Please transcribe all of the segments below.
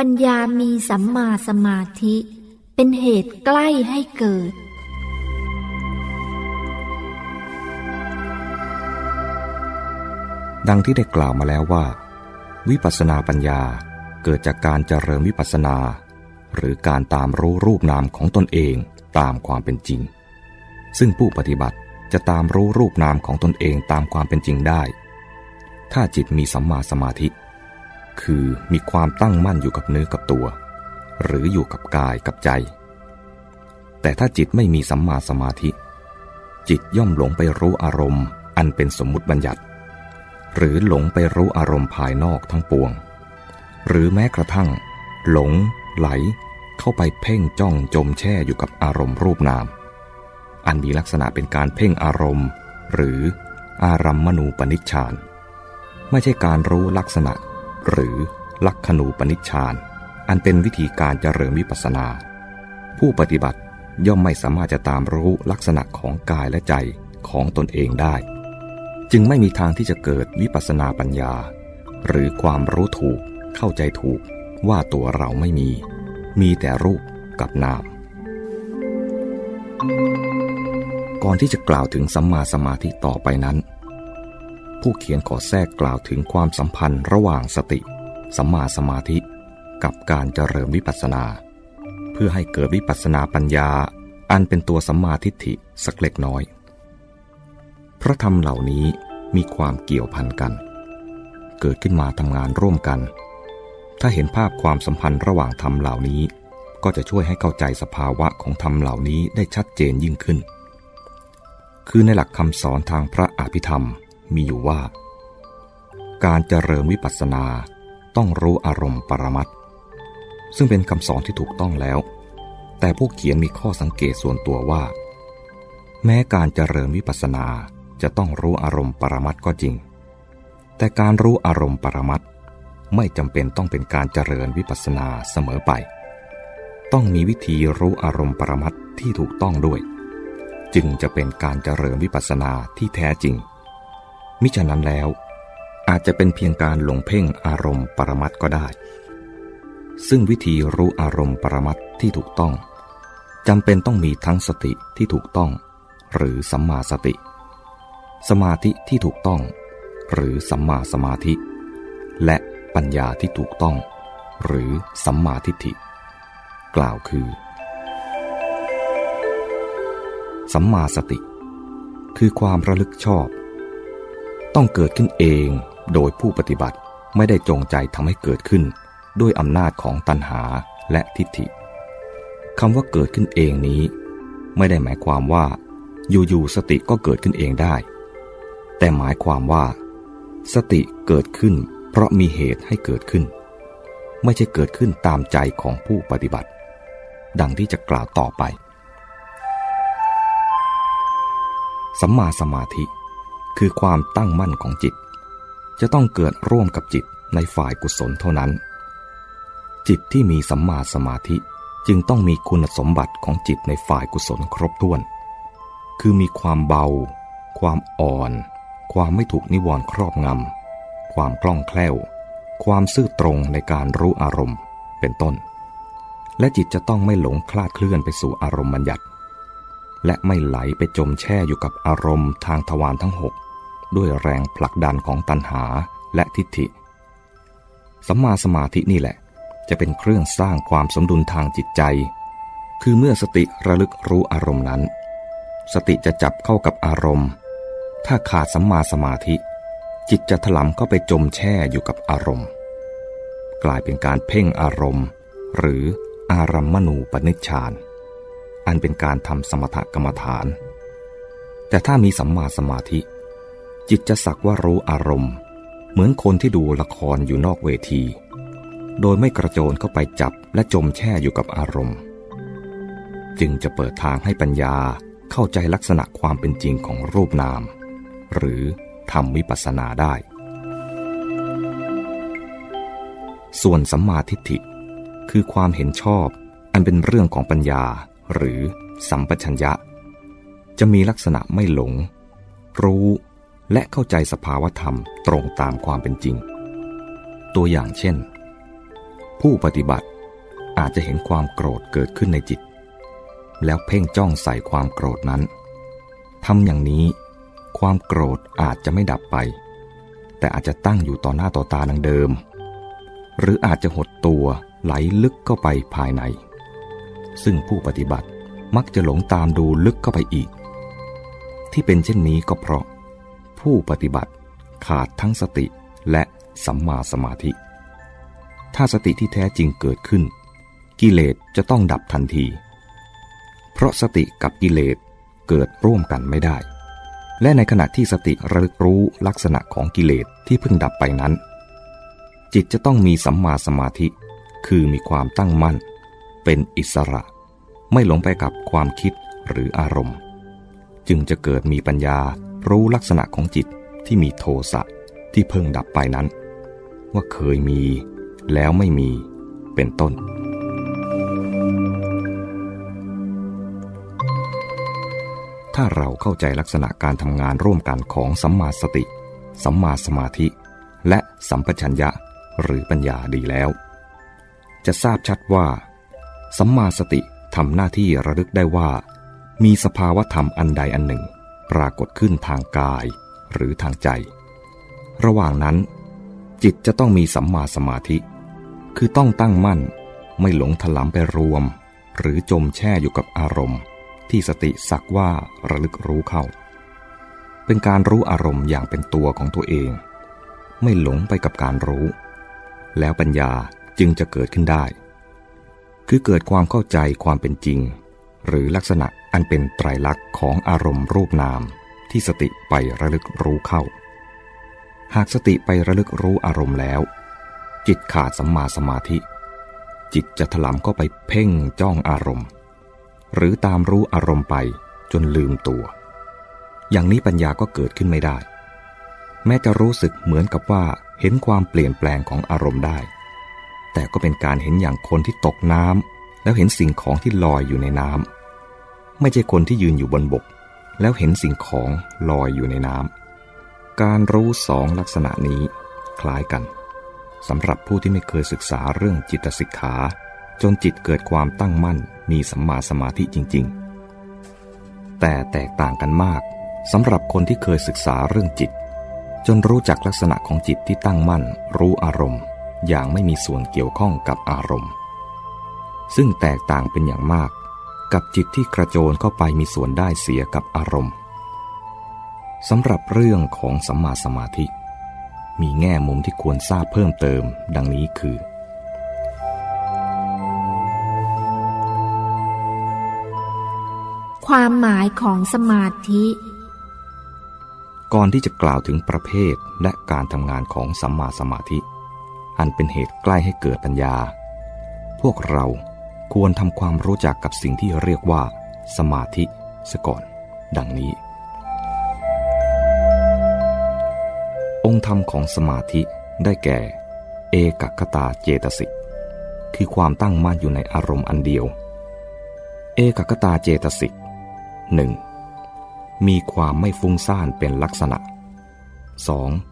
ปัญญามีสัมมาสมาธิ เป็นเหตุใกล้ให้เกิด ดังที่ได้กล่าวมาแล้วว่า วิปัสสนาปัญญาเกิดจากการเจริญวิปัสสนา หรือการตามรู้รูปนามของตนเองตามความเป็นจริง ซึ่งผู้ปฏิบัติจะตามรู้รูปนามของตนเองตามความเป็นจริงได้ ถ้าจิตมีสัมมาสมาธิ คือมีความตั้งมั่นอยู่กับเนื้อกับตัว หรืออยู่กับกายกับใจ แต่ถ้าจิตไม่มีสัมมาสมาธิ จิตย่อมหลงไปรู้อารมณ์ อันเป็นสมมุติบัญญัติ หรือหลงไปรู้อารมณ์ภายนอกทั้งปวง หรือแม้กระทั่ง หลง ไหล เข้าไปเพ่งจ้องจมแช่อยู่กับอารมณ์รูปนาม อันมีลักษณะเป็นการเพ่งอารมณ์ หรืออารัมมณูปนิชฌานไม่ใช่การรู้ลักษณะ หรือลักขณูปนิชฌานอันเป็นวิธีการเจริญวิปัสสนา ผู้ปฏิบัติย่อมไม่สามารถจะตามรู้ลักษณะของกายและใจของตนเองได้ จึงไม่มีทางที่จะเกิดวิปัสสนาปัญญา หรือความรู้ถูกเข้าใจถูกว่าตัวเราไม่มี มีแต่รูปกับนาม ก่อนที่จะกล่าวถึงสัมมาสมาธิต่อไปนั้น ผู้เขียนขอแทรกกล่าวถึงความสัมพันธ์ระหว่างสติ สัมมาสมาธิ กับการเจริญวิปัสสนา เพื่อให้เกิดวิปัสสนาปัญญา อันเป็นตัวสัมมาทิฏฐิสักเล็กน้อย พระธรรมเหล่านี้มีความเกี่ยวพันกัน เกิดขึ้นมาทำงานร่วมกัน ถ้าเห็นภาพความสัมพันธ์ระหว่างธรรมเหล่านี้ ก็จะช่วยให้เข้าใจสภาวะของธรรมเหล่านี้ได้ชัดเจนยิ่งขึ้น คือในหลักคำสอนทางพระอภิธรรม มีอยู่ว่า การเจริญวิปัสสนาต้องรู้อารมณ์ปรมัตซึ่งเป็นคำสอนที่ถูกต้องแล้ว แต่ผู้เขียนมีข้อสังเกตส่วนตัวว่า แม้การเจริญวิปัสสนาจะต้องรู้อารมณ์ปรมัตก็จริง แต่การรู้อารมณ์ปรมัตไม่จำเป็นต้องเป็นการเจริญวิปัสสนาเสมอไป ต้องมีวิธีรู้อารมณ์ปรมัตที่ถูกต้องด้วย จึงจะเป็นการเจริญวิปัสสนาที่แท้จริง มิฉะนั้นแล้ว อาจจะเป็นเพียงการหลงเพ่งอารมณ์ปรมัตก็ได้ ซึ่งวิธีรู้อารมณ์ปรมัตที่ถูกต้องจำเป็นต้องมีทั้งสติที่ถูกต้อง หรือสัมมาสติ สมาธิที่ถูกต้อง หรือสัมมาสมาธิ และปัญญาที่ถูกต้อง หรือสัมมาทิฏฐิ กล่าวคือ สัมมาสติ คือความระลึกชอบ ต้องเกิดขึ้นเองโดยผู้ปฏิบัติไม่ได้จงใจทำให้เกิดขึ้น ด้วยอำนาจของตัณหาและทิฏฐิคำว่าเกิดขึ้นเองนี้ ไม่ได้หมายความว่า อยู่ๆสติก็เกิดขึ้นเองได้ แต่หมายความว่า สติเกิดขึ้น เพราะมีเหตุให้เกิดขึ้น ไม่ใช่เกิดขึ้นตามใจของผู้ปฏิบัติ ดังที่จะกล่าวต่อไป สัมมาสมาธิ คือความตั้งมั่นของจิต จะต้องเกิดร่วมกับจิตในฝ่ายกุศลเท่านั้น จิตที่มีสัมมาสมาธิจึงต้องมีคุณสมบัติของจิตในฝ่ายกุศลครบถ้วน คือมีความเบา ความอ่อน ความไม่ถูกนิวรณ์ครอบงำ ความคล่องแคล่ว ความซื่อตรงในการรู้อารมณ์ เป็นต้น และจิตจะต้องไม่หลงคลาดเคลื่อนไปสู่อารมณ์บัญญัติ และไม่ไหลไปจมแช่อยู่กับอารมณ์ทางทวารทั้งหก ด้วยแรงผลักดันของตัณหาและทิฏฐิ สัมมาสมาธินี่แหละ จะเป็นเครื่องสร้างความสมดุลทางจิตใจ คือเมื่อสติระลึกรู้อารมณ์นั้น สติจะจับเข้ากับอารมณ์ ถ้าขาดสัมมาสมาธิ จิตจะถลำเข้าไปจมแช่อยู่กับอารมณ์ กลายเป็นการเพ่งอารมณ์ หรืออารัมมณูปนิชฌาน อันเป็นการทำสมถกรรมฐาน แต่ถ้ามีสัมมาสมาธิ จิตจะสักว่ารู้อารมณ์ เหมือนคนที่ดูละครอยู่นอกเวที โดยไม่กระโจนเข้าไปจับและจมแช่อยู่กับอารมณ์ จึงจะเปิดทางให้ปัญญาเข้าใจลักษณะความเป็นจริงของรูปนาม หรือทำวิปัสสนาได้ ส่วนสัมมาทิฏฐิ คือความเห็นชอบ อันเป็นเรื่องของปัญญา หรือสัมปชัญญะ จะมีลักษณะไม่หลง รู้ และเข้าใจสภาวธรรมตรงตามความเป็นจริง ตัวอย่างเช่น ผู้ปฏิบัติอาจจะเห็นความโกรธเกิดขึ้นในจิต แล้วเพ่งจ้องใส่ความโกรธนั้นทำอย่างนี้ ความโกรธอาจจะไม่ดับไป แต่อาจจะตั้งอยู่ต่อหน้าต่อตาดังเดิม หรืออาจจะหดตัวไหลลึกเข้าไปภายใน ซึ่งผู้ปฏิบัติมักจะหลงตามดูลึกเข้าไปอีก ที่เป็นเช่นนี้ก็เพราะ ผู้ปฏิบัติขาดทั้งสติและสัมมาสมาธิ ถ้าสติที่แท้จริงเกิดขึ้น กิเลสจะต้องดับทันที เพราะสติกับกิเลสเกิดร่วมกันไม่ได้ และในขณะที่สติระลึกรู้ลักษณะของกิเลสที่เพิ่งดับไปนั้น จิตจะต้องมีสัมมาสมาธิ คือมีความตั้งมั่น เป็นอิสระ ไม่หลงไปกับความคิดหรืออารมณ์ จึงจะเกิดมีปัญญา รู้ลักษณะของจิตที่มีโทสะที่เพิ่งดับไปนั้น ว่าเคยมีแล้วไม่มีเป็นต้น ถ้าเราเข้าใจลักษณะการทำงานร่วมกันของสัมมาสติ สัมมาสมาธิ และสัมปชัญญะหรือปัญญาดีแล้ว จะทราบชัดว่า สัมมาสติทำหน้าที่ระลึกได้ว่า มีสภาวธรรมอันใดอันหนึ่ง ปรากฏขึ้นทางกายหรือทางใจ ระหว่างนั้น จิตจะต้องมีสัมมาสมาธิ คือต้องตั้งมั่นไม่หลงถลำไปรวม หรือจมแช่อยู่กับอารมณ์ ที่สติสักว่าระลึกรู้เข้า เป็นการรู้อารมณ์อย่างเป็นตัวของตัวเอง ไม่หลงไปกับการรู้ แล้วปัญญาจึงจะเกิดขึ้นได้ คือเกิดความเข้าใจความเป็นจริง หรือลักษณะ อันเป็นไตรลักษณ์ของอารมณ์รูปนามที่สติไประลึกรู้เข้า หากสติไประลึกรู้อารมณ์แล้ว จิตขาดสัมมาสมาธิ จิตจะถลำเข้าไปเพ่งจ้องอารมณ์ หรือตามรู้อารมณ์ไปจนลืมตัว อย่างนี้ปัญญาก็เกิดขึ้นไม่ได้ แม้จะรู้สึกเหมือนกับว่าเห็นความเปลี่ยนแปลงของอารมณ์ได้ แต่ก็เป็นการเห็นอย่างคนที่ตกน้ำแล้วเห็นสิ่งของที่ลอยอยู่ในน้ำ ไม่ใช่คนที่ยืนอยู่บนบก แล้วเห็นสิ่งของลอยอยู่ในน้ำการรู้สองลักษณะนี้คล้ายกันสำหรับผู้ที่ไม่เคยศึกษาเรื่องจิตสิกขา จนจิตเกิดความตั้งมั่นมีสัมมาสมาธิจริง ๆ แต่แตกต่างกันมากสำหรับคนที่เคยศึกษาเรื่องจิต จนรู้จักลักษณะของจิตที่ตั้งมั่น รู้อารมณ์ อย่างไม่มีส่วนเกี่ยวข้องกับอารมณ์ ซึ่งแตกต่างเป็นอย่างมาก กับจิตที่กระโจนเข้าไปมีส่วนได้เสียกับอารมณ์สำหรับเรื่องของสัมมาสมาธิ มีแง่มุมที่ควรทราบเพิ่มเติมดังนี้คือ ความหมายของสมาธิ ก่อนที่จะกล่าวถึงประเภทและการทำงานของสัมมาสมาธิ อันเป็นเหตุใกล้ให้เกิดปัญญา พวกเรา ควรทำความรู้จักกับสิ่งที่เรียกว่า สมาธิซะก่อน ดังนี้ องค์ธรรมของสมาธิได้แก่ เอกคตาเจตสิกคือความตั้งมั่นอยู่ในอารมณ์อันเดียว เอกคตาเจตสิกหนึ่งมีความไม่ฟุ้งซ่านเป็นลักษณะ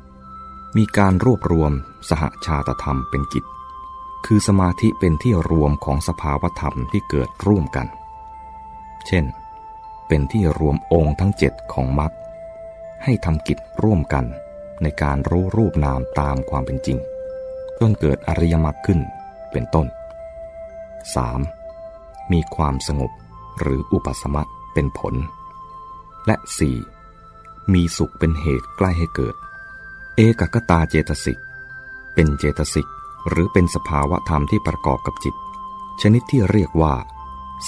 2. มีการรวบรวมสหชาตธรรมเป็นกิจ คือสมาธิเป็นที่รวมของสภาวธรรมที่เกิดร่วมกัน เช่น เป็นที่รวมองค์ทั้งเจ็ดของมรรคให้ทำกิจร่วมกันในการรู้รูปนามตามความเป็นจริง จนเกิดอริยมรรคขึ้นเป็นต้น 3. มีความสงบหรืออุปสมะเป็นผล และ 4. มีสุขเป็นเหตุใกล้ให้เกิด เอกกตาเจตสิก เป็นเจตสิก หรือเป็นสภาวะธรรมที่ประกอบกับจิต ชนิดที่เรียกว่า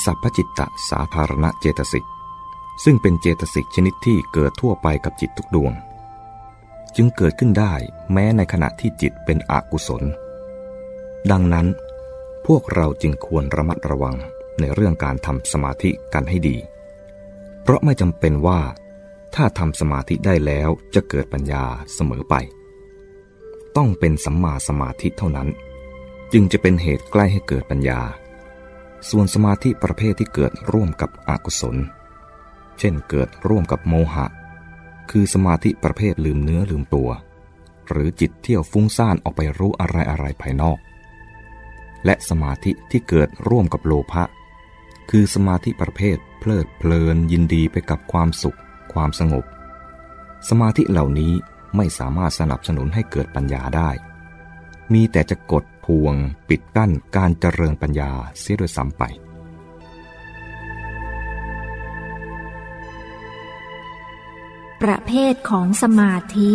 สัพพจิตตสาธารณเจตสิกซึ่งเป็นเจตสิกชนิดที่เกิดทั่วไปกับจิตทุกดวง จึงเกิดขึ้นได้แม้ในขณะที่จิตเป็นอกุศล ดังนั้นพวกเราจึงควรระมัดระวังในเรื่องการทำสมาธิกันให้ดี เพราะไม่จำเป็นว่า ถ้าทำสมาธิได้แล้วจะเกิดปัญญาเสมอไป ต้องเป็นสัมมาสมาธิเท่านั้น จึงจะเป็นเหตุใกล้ให้เกิดปัญญา ส่วนสมาธิประเภทที่เกิดร่วมกับอกุศล เช่นเกิดร่วมกับโมหะ คือสมาธิประเภทลืมเนื้อลืมตัว หรือจิตเที่ยวฟุ้งซ่านออกไปรู้อะไรอะไรภายนอก และสมาธิที่เกิดร่วมกับโลภะคือสมาธิประเภทเพลิดเพลินยินดีไปกับความสุข ความสงบ สมาธิเหล่านี้ ไม่สามารถสนับสนุนให้เกิดปัญญาได้ มีแต่จะกดพวงปิดกั้นการเจริญปัญญาเสียด้วยซ้ำไป ประเภทของสมาธิ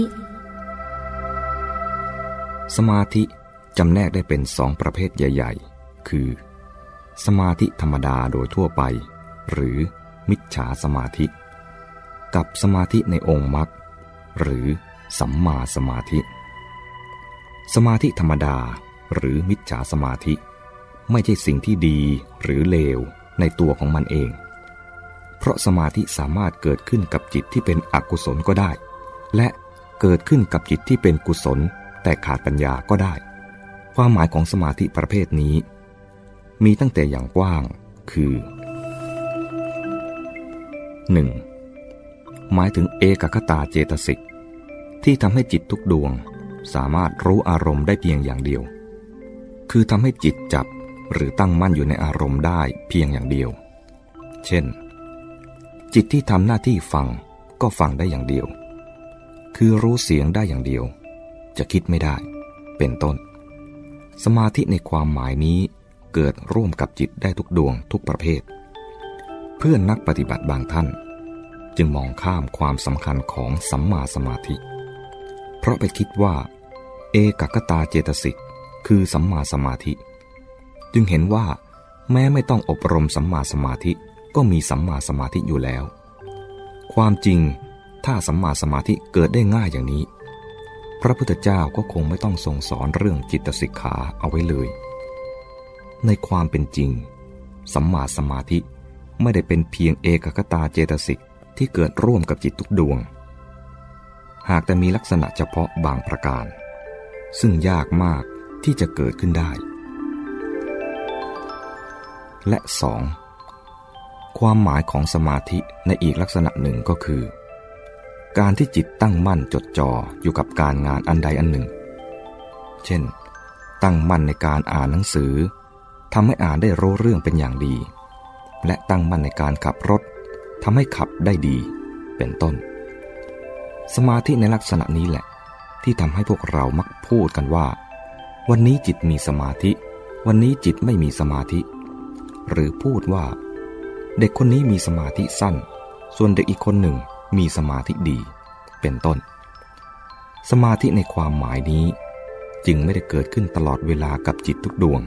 สมาธิจำแนกได้เป็นสองประเภทใหญ่ ๆ คือ สมาธิธรรมดาโดยทั่วไป หรือมิจฉาสมาธิ กับสมาธิในองค์มรรคหรือ สัมมาสมาธิ สมาธิธรรมดาหรือมิจฉาสมาธิ ไม่ใช่สิ่งที่ดีหรือเลวในตัวของมันเอง เพราะสมาธิสามารถเกิดขึ้นกับจิตที่เป็นอกุศลก็ได้ และเกิดขึ้นกับจิตที่เป็นกุศล แต่ขาดปัญญาก็ได้ ความหมายของสมาธิประเภทนี้ มีตั้งแต่อย่างกว้าง คือ 1. หมายถึงเอกคตาเจตสิก ที่ทำให้จิตทุกดวง สามารถรู้อารมณ์ได้เพียงอย่างเดียว คือทำให้จิตจับหรือตั้งมั่นอยู่ในอารมณ์ได้เพียงอย่างเดียว เช่น จิตที่ทำหน้าที่ฟังก็ฟังได้อย่างเดียว คือรู้เสียงได้อย่างเดียว จะคิดไม่ได้ เป็นต้น สมาธิในความหมายนี้เกิดร่วมกับจิตได้ทุกดวงทุกประเภท เพื่อนนักปฏิบัติบางท่าน จึงมองข้ามความสำคัญของสัมมาสมาธิ เพราะไปคิดว่า เอกกตาเจตสิกคือสัมมาสมาธิ จึงเห็นว่า แม้ไม่ต้องอบรมสัมมาสมาธิก็มีสัมมาสมาธิอยู่แล้ว ความจริงถ้าสัมมาสมาธิเกิดได้ง่ายอย่างนี้ พระพุทธเจ้าก็คงไม่ต้องทรงสอนเรื่องจิตสิกขาเอาไว้เลย ในความเป็นจริง สัมมาสมาธิไม่ได้เป็นเพียงเอกคตาเจตสิกที่เกิดร่วมกับจิตทุกดวง หากแต่มีลักษณะเฉพาะบางประการ ซึ่งยากมากที่จะเกิดขึ้นได้ และสองความหมายของสมาธิในอีกลักษณะหนึ่งก็คือ การที่จิตตั้งมั่นจดจ่ออยู่กับการงานอันใดอันหนึ่ง เช่น ตั้งมั่นในการอ่านหนังสือทำให้อ่านได้รู้เรื่องเป็นอย่างดี และตั้งมั่นในการขับรถทำให้ขับได้ดี เป็นต้น สมาธิในลักษณะนี้แหละ ที่ทำให้พวกเรามักพูดกันว่า วันนี้จิตมีสมาธิ วันนี้จิตไม่มีสมาธิ หรือพูดว่า เด็กคนนี้มีสมาธิสั้น ส่วนเด็กอีกคนหนึ่งมีสมาธิดี เป็นต้น สมาธิในความหมายนี้ จึงไม่ได้เกิดขึ้นตลอดเวลากับจิตทุกดวง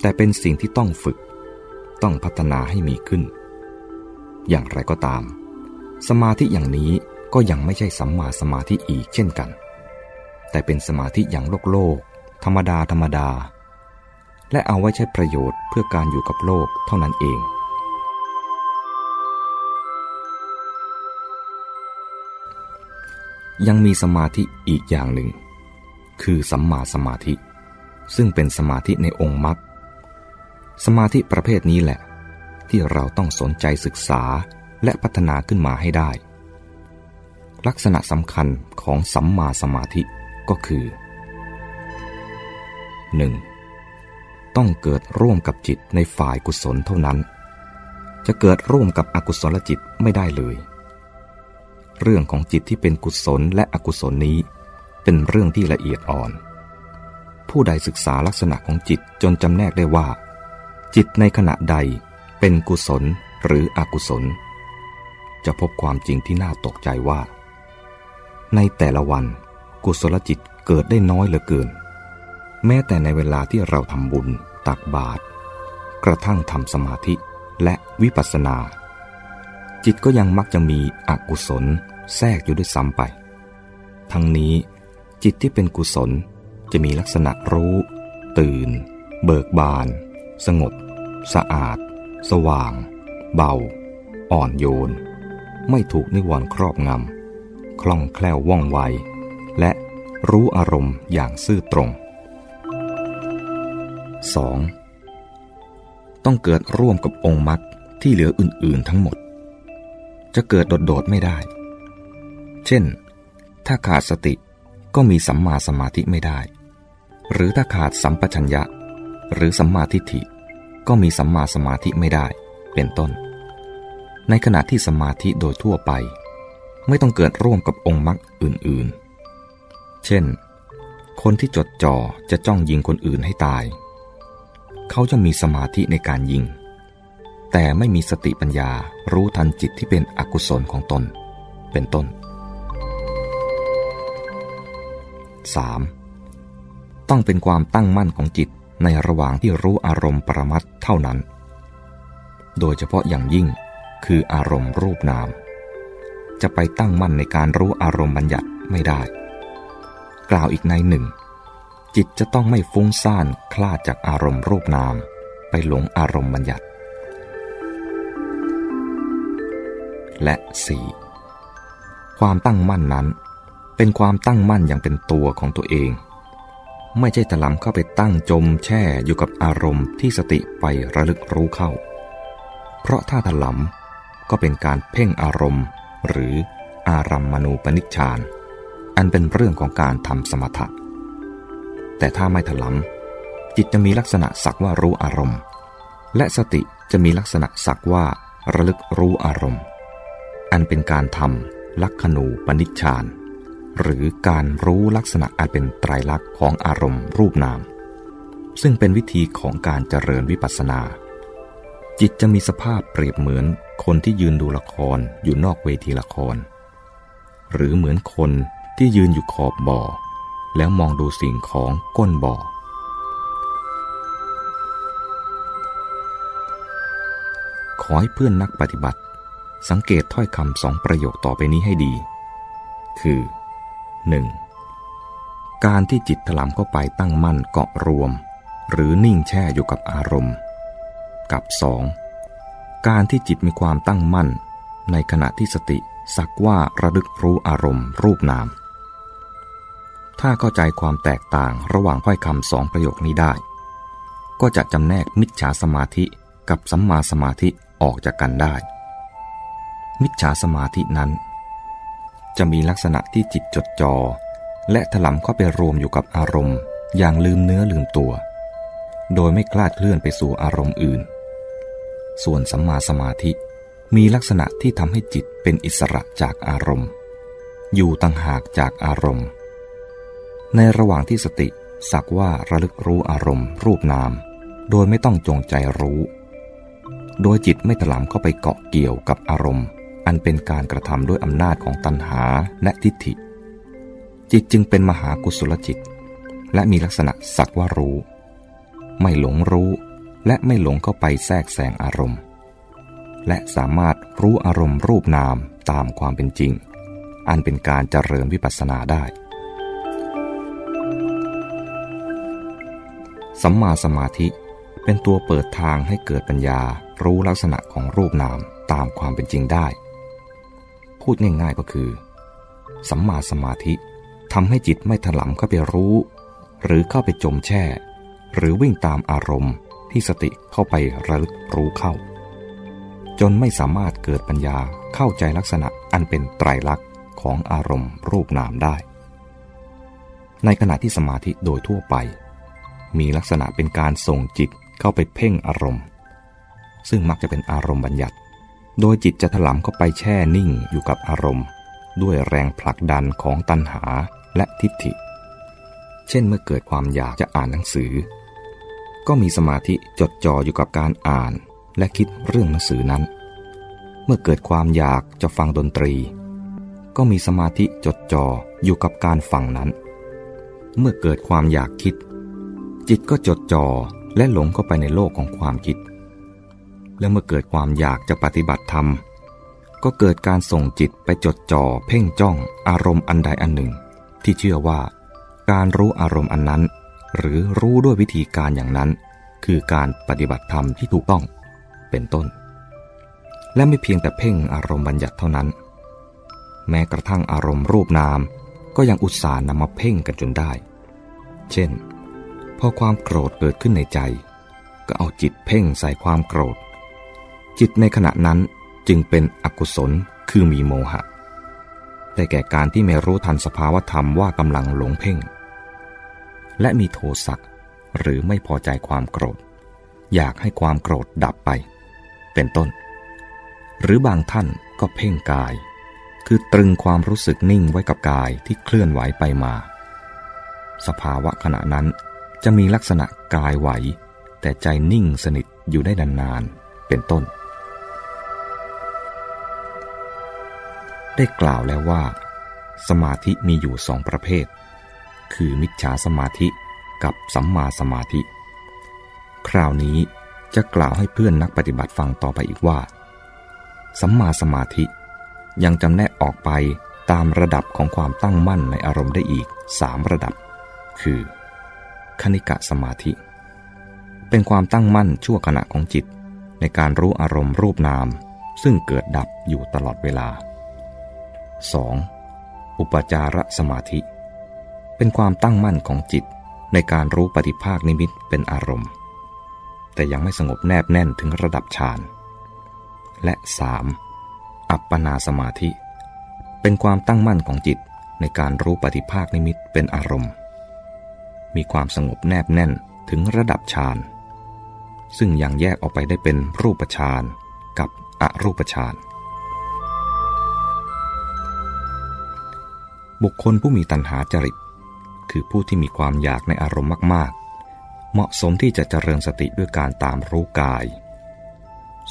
แต่เป็นสิ่งที่ต้องฝึก ต้องพัฒนาให้มีขึ้น อย่างไรก็ตาม สมาธิอย่างนี้ ก็ยังไม่ใช่สัมมาสมาธิอีกเช่นกัน แต่เป็นสมาธิอย่างโลกโลก ธรรมดาธรรมดา และเอาไว้ใช้ประโยชน์เพื่อการอยู่กับโลกเท่านั้นเอง ยังมีสมาธิอีกอย่างหนึ่ง คือสัมมาสมาธิ ซึ่งเป็นสมาธิในองค์มรรคสมาธิประเภทนี้แหละ ที่เราต้องสนใจศึกษาและพัฒนาขึ้นมาให้ได้ ลักษณะสำคัญของสัมมาสมาธิก็คือ 1. ต้องเกิดร่วมกับจิตในฝ่ายกุศลเท่านั้น จะเกิดร่วมกับอกุศลจิตไม่ได้เลย เรื่องของจิตที่เป็นกุศลและอกุศลนี้ เป็นเรื่องที่ละเอียดอ่อน ผู้ใดศึกษาลักษณะของจิตจนจำแนกได้ว่า จิตในขณะใดเป็นกุศลหรืออกุศล จะพบความจริงที่น่าตกใจว่า ในแต่ละวัน กุศลจิตเกิดได้น้อยเหลือเกิน แม้แต่ในเวลาที่เราทำบุญ ตักบาตรกระทั่งทำสมาธิและวิปัสสนา จิตก็ยังมักจะมีอกุศลแทรกอยู่ด้วยซ้ำไป ทั้งนี้จิตที่เป็นกุศลจะมีลักษณะรู้ ตื่น เบิกบาน สงบ สะอาด สว่าง เบา อ่อนโยน ไม่ถูกนิวรณ์ครอบงำ คล่องแคล่วว่องไว และรู้อารมณ์อย่างซื่อตรง 2. ต้องเกิดร่วมกับองค์มรรคที่เหลืออื่น ๆ ทั้งหมด จะเกิดโดด ๆ ไม่ได้ เช่น ถ้าขาดสติก็มีสัมมาสมาธิไม่ได้ หรือถ้าขาดสัมปชัญญะ หรือสัมมาทิฏฐิ ก็มีสัมมาสมาธิไม่ได้ เป็นต้น ในขณะที่สมาธิโดยทั่วไป ไม่ต้องเกิดร่วมกับองค์มรรคอื่นๆ เช่น คนที่จดจ่อจะจ้องยิงคนอื่นให้ตาย เขาจะมีสมาธิในการยิง แต่ไม่มีสติปัญญารู้ทันจิตที่เป็นอกุศลของตน เป็นต้น 3. ต้องเป็นความตั้งมั่นของจิตในระหว่างที่รู้อารมณ์ปรมัตเท่านั้น โดยเฉพาะอย่างยิ่งคืออารมณ์รูปนาม จะไปตั้งมั่นในการรู้อารมณ์บัญญัติไม่ได้ กล่าวอีกในหนึ่ง จิตจะต้องไม่ฟุ้งซ่านคลาดจากอารมณ์รูปนาม ไปหลงอารมณ์บัญญัติ และ 4. ความตั้งมั่นนั้น เป็นความตั้งมั่นอย่างเป็นตัวของตัวเอง ไม่ใช่ถลำเข้าไปตั้งจมแช่อยู่กับอารมณ์ที่สติไประลึกรู้เข้า เพราะถ้าถลำก็เป็นการเพ่งอารมณ์ หรืออารัมมณูปนิชฌานอันเป็นเรื่องของการทำสมถะ แต่ถ้าไม่ถลำจิตจะมีลักษณะสักว่ารู้อารมณ์ และสติจะมีลักษณะสักว่าระลึกรู้อารมณ์ อันเป็นการทำลักขณูปนิชฌานหรือการรู้ลักษณะอันเป็นไตรลักษณ์ของอารมณ์รูปนาม ซึ่งเป็นวิธีของการเจริญวิปัสสนา จิตจะมีสภาพเปรียบเหมือนคนที่ยืนดูละครอยู่นอกเวทีละคร หรือเหมือนคนที่ยืนอยู่ขอบบ่อ แล้วมองดูสิ่งของก้นบ่อ ขอให้เพื่อนนักปฏิบัติ สังเกตถ้อยคำสองประโยคต่อไปนี้ให้ดี คือ 1. การที่จิตถลำเข้าไปตั้งมั่นเกาะรวม หรือนิ่งแช่อยู่กับอารมณ์ กับ 2. การที่จิตมีความตั้งมั่น ในขณะที่สติสักว่าระลึกรู้อารมณ์รูปนาม ถ้าเข้าใจความแตกต่างระหว่างถ้อยคำสองประโยคนี้ได้ ก็จะจำแนกมิจฉาสมาธิกับสัมมาสมาธิออกจากกันได้ มิจฉาสมาธินั้น จะมีลักษณะที่จิตจดจอ่อและถลำเข้าไปรวมอยู่กับอารมณ์ อย่างลืมเนื้อลืมตัว โดยไม่คลาดเคลื่อนไปสู่อารมณ์อื่น ส่วนสัมมาสมาธิมีลักษณะที่ทำให้จิตเป็นอิสระจากอารมณ์ อยู่ต่างหากจากอารมณ์ ในระหว่างที่สติสักว่าระลึกรู้อารมณ์ รูปนาม โดยไม่ต้องจงใจรู้ โดยจิตไม่ถลำเข้าไปเกาะเกี่ยวกับอารมณ์ อันเป็นการกระทำด้วยอำนาจของตัณหาและทิฏฐิ จิตจึงเป็นมหากุศลจิต และมีลักษณะสักว่ารู้ ไม่หลงรู้ และไม่หลงเข้าไปแทรกแซงอารมณ์ และสามารถรู้อารมณ์รูปนามตามความเป็นจริง อันเป็นการเจริญวิปัสสนาได้ สัมมาสมาธิเป็นตัวเปิดทางให้เกิดปัญญารู้ลักษณะของรูปนามตามความเป็นจริงได้ พูดง่ายๆก็คือ สัมมาสมาธิทำให้จิตไม่ถลำเข้าไปรู้ หรือเข้าไปจมแช่ หรือวิ่งตามอารมณ์ ที่สติเข้าไประลึกรู้เข้า จนไม่สามารถเกิดปัญญาเข้าใจลักษณะอันเป็นไตรลักษณ์ของอารมณ์รูปนามได้ ในขณะที่สมาธิโดยทั่วไป มีลักษณะเป็นการส่งจิตเข้าไปเพ่งอารมณ์ ซึ่งมักจะเป็นอารมณ์บัญญัติ โดยจิตจะถลำเข้าไปแช่นิ่งอยู่กับอารมณ์ ด้วยแรงผลักดันของตัณหาและทิฏฐิ เช่นเมื่อเกิดความอยากจะอ่านหนังสือ ก็มีสมาธิจดจ่ออยู่กับการอ่านและคิดเรื่องหนังสือนั้น เมื่อเกิดความอยากจะฟังดนตรี ก็มีสมาธิจดจ่ออยู่กับการฟังนั้น เมื่อเกิดความอยากคิด จิตก็จดจ่อและหลงเข้าไปในโลกของความคิด และเมื่อเกิดความอยากจะปฏิบัติธรรม ก็เกิดการส่งจิตไปจดจ่อเพ่งจ้องอารมณ์อันใดอันหนึ่ง ที่เชื่อว่า การรู้อารมณ์อันนั้น หรือรู้ด้วยวิธีการอย่างนั้น คือการปฏิบัติธรรมที่ถูกต้องเป็นต้น และไม่เพียงแต่เพ่งอารมณ์บัญญัติเท่านั้น แม้กระทั่งอารมณ์รูปนาม ก็ยังอุตส่าห์นำมาเพ่งกันจนได้ เช่น พอความโกรธเกิดขึ้นในใจ ก็เอาจิตเพ่งใส่ความโกรธ จิตในขณะนั้นจึงเป็นอกุศลคือมีโมหะ แต่แก่การที่ไม่รู้ทันสภาวธรรมว่ากำลังหลงเพ่ง และมีโทสะหรือไม่พอใจความโกรธ อยากให้ความโกรธดับไป เป็นต้น หรือบางท่านก็เพ่งกาย คือตรึงความรู้สึกนิ่งไว้กับกายที่เคลื่อนไหวไปมา สภาวะขณะนั้นจะมีลักษณะกายไหว แต่ใจนิ่งสนิทอยู่ได้นานๆเป็นต้น ได้กล่าวแล้วว่า สมาธิมีอยู่สองประเภท คือมิจฉาสมาธิกับสัมมาสมาธิ คราวนี้จะกล่าวให้เพื่อนนักปฏิบัติฟังต่อไปอีกว่า สัมมาสมาธิยังจำแนกออกไปตามระดับของความตั้งมั่นในอารมณ์ได้อีกสามระดับ คือ คณิกะสมาธิ เป็นความตั้งมั่นชั่วขณะของจิต ในการรู้อารมณ์รูปนาม ซึ่งเกิดดับอยู่ตลอดเวลา 2. อุปจารสมาธิ เป็นความตั้งมั่นของจิตในการรู้ปฏิภาคนิมิตเป็นอารมณ์ แต่ยังไม่สงบแนบแน่นถึงระดับฌาน และ 3. อัปปนาสมาธิ เป็นความตั้งมั่นของจิตในการรู้ปฏิภาคนิมิตเป็นอารมณ์ มีความสงบแนบแน่นถึงระดับฌาน ซึ่งยังแยกออกไปได้เป็นรูปฌานกับอรูปฌาน บุคคลผู้มีตัณหาจริต คือผู้ที่มีความอยากในอารมณ์มากๆ เหมาะสมที่จะเจริญสติด้วยการตามรู้กาย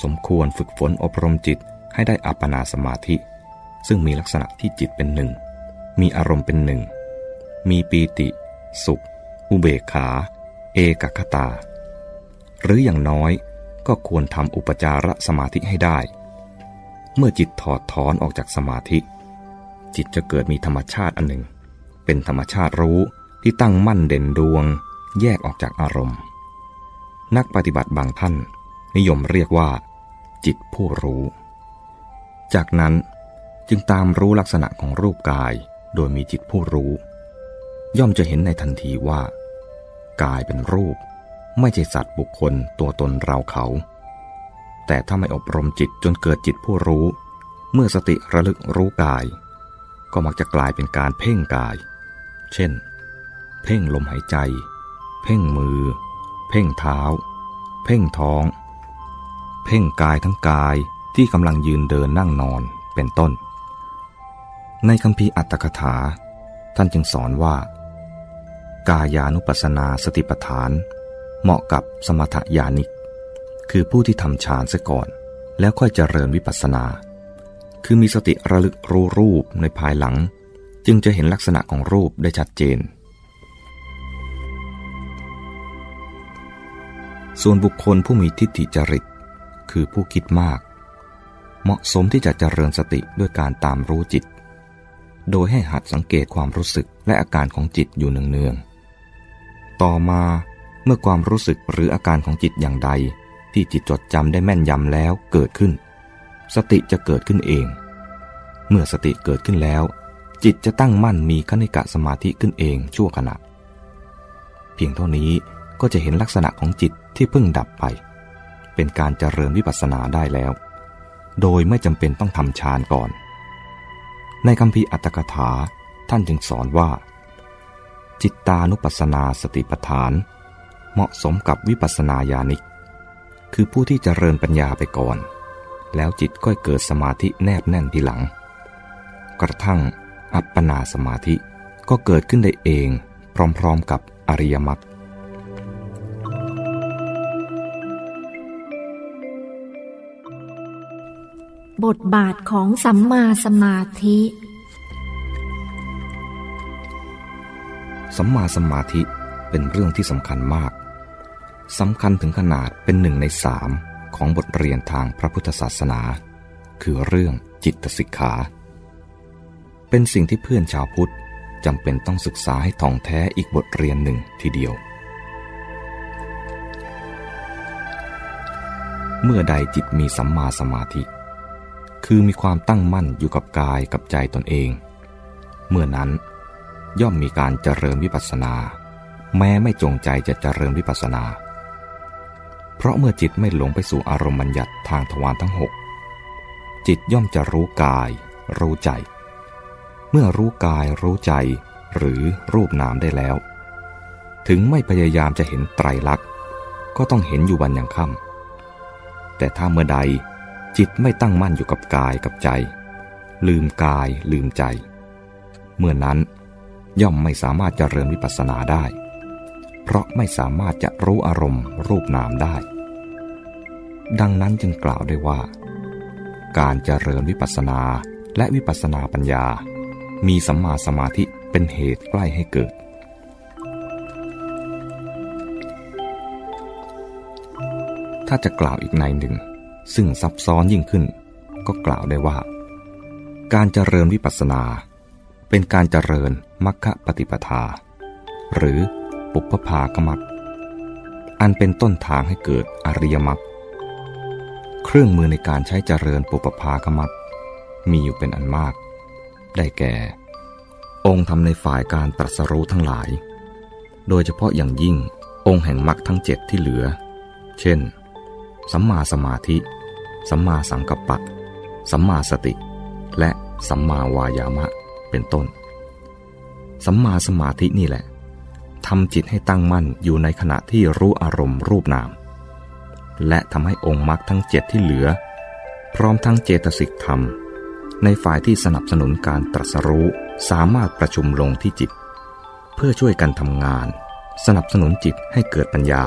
สมควรฝึกฝนอบรมจิตให้ได้อัปปนาสมาธิ ซึ่งมีลักษณะที่จิตเป็นหนึ่ง มีอารมณ์เป็นหนึ่ง มีปีติ สุข อุเบกขา เอกคตา หรืออย่างน้อยก็ควรทำอุปจารสมาธิให้ได้ เมื่อจิตถอดถอนออกจากสมาธิ จิตจะเกิดมีธรรมชาติอันหนึ่ง เป็นธรรมชาติรู้ที่ตั้งมั่นเด่นดวง แยกออกจากอารมณ์ นักปฏิบัติบางท่าน นิยมเรียกว่า จิตผู้รู้ จากนั้นจึงตามรู้ลักษณะของรูปกายโดยมีจิตผู้รู้ ย่อมจะเห็นในทันทีว่า กายเป็นรูป ไม่ใช่สัตว์บุคคลตัวตนเราเขา แต่ถ้าไม่อบรมจิตจนเกิดจิตผู้รู้ เมื่อสติระลึกรู้กาย ก็มักจะกลายเป็นการเพ่งกาย เช่น เพ่งลมหายใจ เพ่งมือ เพ่งเท้า เพ่งท้อง เพ่งกายทั้งกายที่กำลังยืนเดินนั่งนอนเป็นต้น ในคำพีอัตถกถา ท่านจึงสอนว่า กายานุปัสนาสติปฐาน เหมาะกับสมถยานิก คือผู้ที่ทำฌานซะก่อน แล้วค่อยเจริญวิปัสนา คือมีสติระลึกรู้รูปในภายหลัง จึงจะเห็นลักษณะของรูปได้ชัดเจน ส่วนบุคคลผู้มีทิฏฐิจริต คือผู้คิดมาก เหมาะสมที่จะเจริญสติด้วยการตามรู้จิต โดยให้หัดสังเกตความรู้สึกและอาการของจิตอยู่เนืองๆ ต่อมาเมื่อความรู้สึกหรืออาการของจิตอย่างใด ที่จิตจดจำได้แม่นยำแล้วเกิดขึ้น สติจะเกิดขึ้นเอง เมื่อสติเกิดขึ้นแล้ว จิตจะตั้งมั่นมีคณิกะสมาธิขึ้นเองชั่วขณะ เพียงเท่านี้ก็จะเห็นลักษณะของจิตที่เพิ่งดับไป เป็นการเจริญวิปัสสนาได้แล้ว โดยไม่จำเป็นต้องทำฌานก่อน ในคำพีอัตถกถาท่านจึงสอนว่า จิตตานุปัสสนาสติปัฏฐาน เหมาะสมกับวิปัสสนาญาณิก คือผู้ที่จเจริญปัญญาไปก่อน แล้วจิตก็เกิดสมาธิแนบแน่นทีหลัง กระทั่ง อัปปนาสมาธิก็เกิดขึ้นได้เองพร้อมๆกับอริยมรรคบทบาทของสัมมาสมาธิ สัมมาสมาธิเป็นเรื่องที่สำคัญมากสำคัญถึงขนาดเป็นหนึ่งในสามของบทเรียนทางพระพุทธศาสนา คือเรื่องจิตสิกขา เป็นสิ่งที่เพื่อนชาวพุทธจำเป็นต้องศึกษาให้ท่องแท้อีกบทเรียนหนึ่งทีเดียว เมื่อใดจิตมีสัมมาสมาธิ คือมีความตั้งมั่นอยู่กับกายกับใจตนเอง เมื่อนั้นย่อมมีการเจริญวิปัสสนา แม้ไม่จงใจจะเจริญวิปัสสนา เพราะเมื่อจิตไม่หลงไปสู่อารมณ์บัญญัติทางทวารทั้งหกจิตย่อมจะรู้กาย รู้ใจ เมื่อรู้กายรู้ใจ หรือรูปนามได้แล้ว ถึงไม่พยายามจะเห็นไตรลักษณ์ ก็ต้องเห็นอยู่วันยังค่ำแต่ถ้าเมื่อใดจิตไม่ตั้งมั่นอยู่กับกายกับใจ ลืมกายลืมใจ เมื่อนั้นย่อมไม่สามารถเจริญวิปัสสนาได้ เพราะไม่สามารถจะรู้อารมณ์รูปนามได้ ดังนั้นจึงกล่าวได้ว่า การเจริญวิปัสสนาและวิปัสสนาปัญญา มีสัมมาสมาธิเป็นเหตุใกล้ให้เกิด ถ้าจะกล่าวอีกในหนึ่ง ซึ่งซับซ้อนยิ่งขึ้น ก็กล่าวได้ว่า การเจริญวิปัสสนา เป็นการเจริญมัคคะปฏิปทา หรือปุพพากมักอันเป็นต้นทางให้เกิดอริยมรรคเครื่องมือในการใช้เจริญปุพพากมักมีอยู่เป็นอันมาก ได้แก่ องค์ทำในฝ่ายการตรัสรู้ทั้งหลาย โดยเฉพาะอย่างยิ่งองค์แห่งมรรคทั้งเจ็ดที่เหลือ เช่น สัมมาสมาธิ สัมมาสังกัปปะ สัมมาสติ และสัมมาวายามะ เป็นต้น สัมมาสมาธินี่แหละทำจิตให้ตั้งมั่นอยู่ในขณะที่รู้อารมณ์รูปนาม และทำให้องค์มรรคทั้งเจ็ดที่เหลือ พร้อมทั้งเจตสิกธรรม ในฝ่ายที่สนับสนุนการตรัสรู้สามารถประชุมลงที่จิต เพื่อช่วยกันทำงาน สนับสนุนจิตให้เกิดปัญญา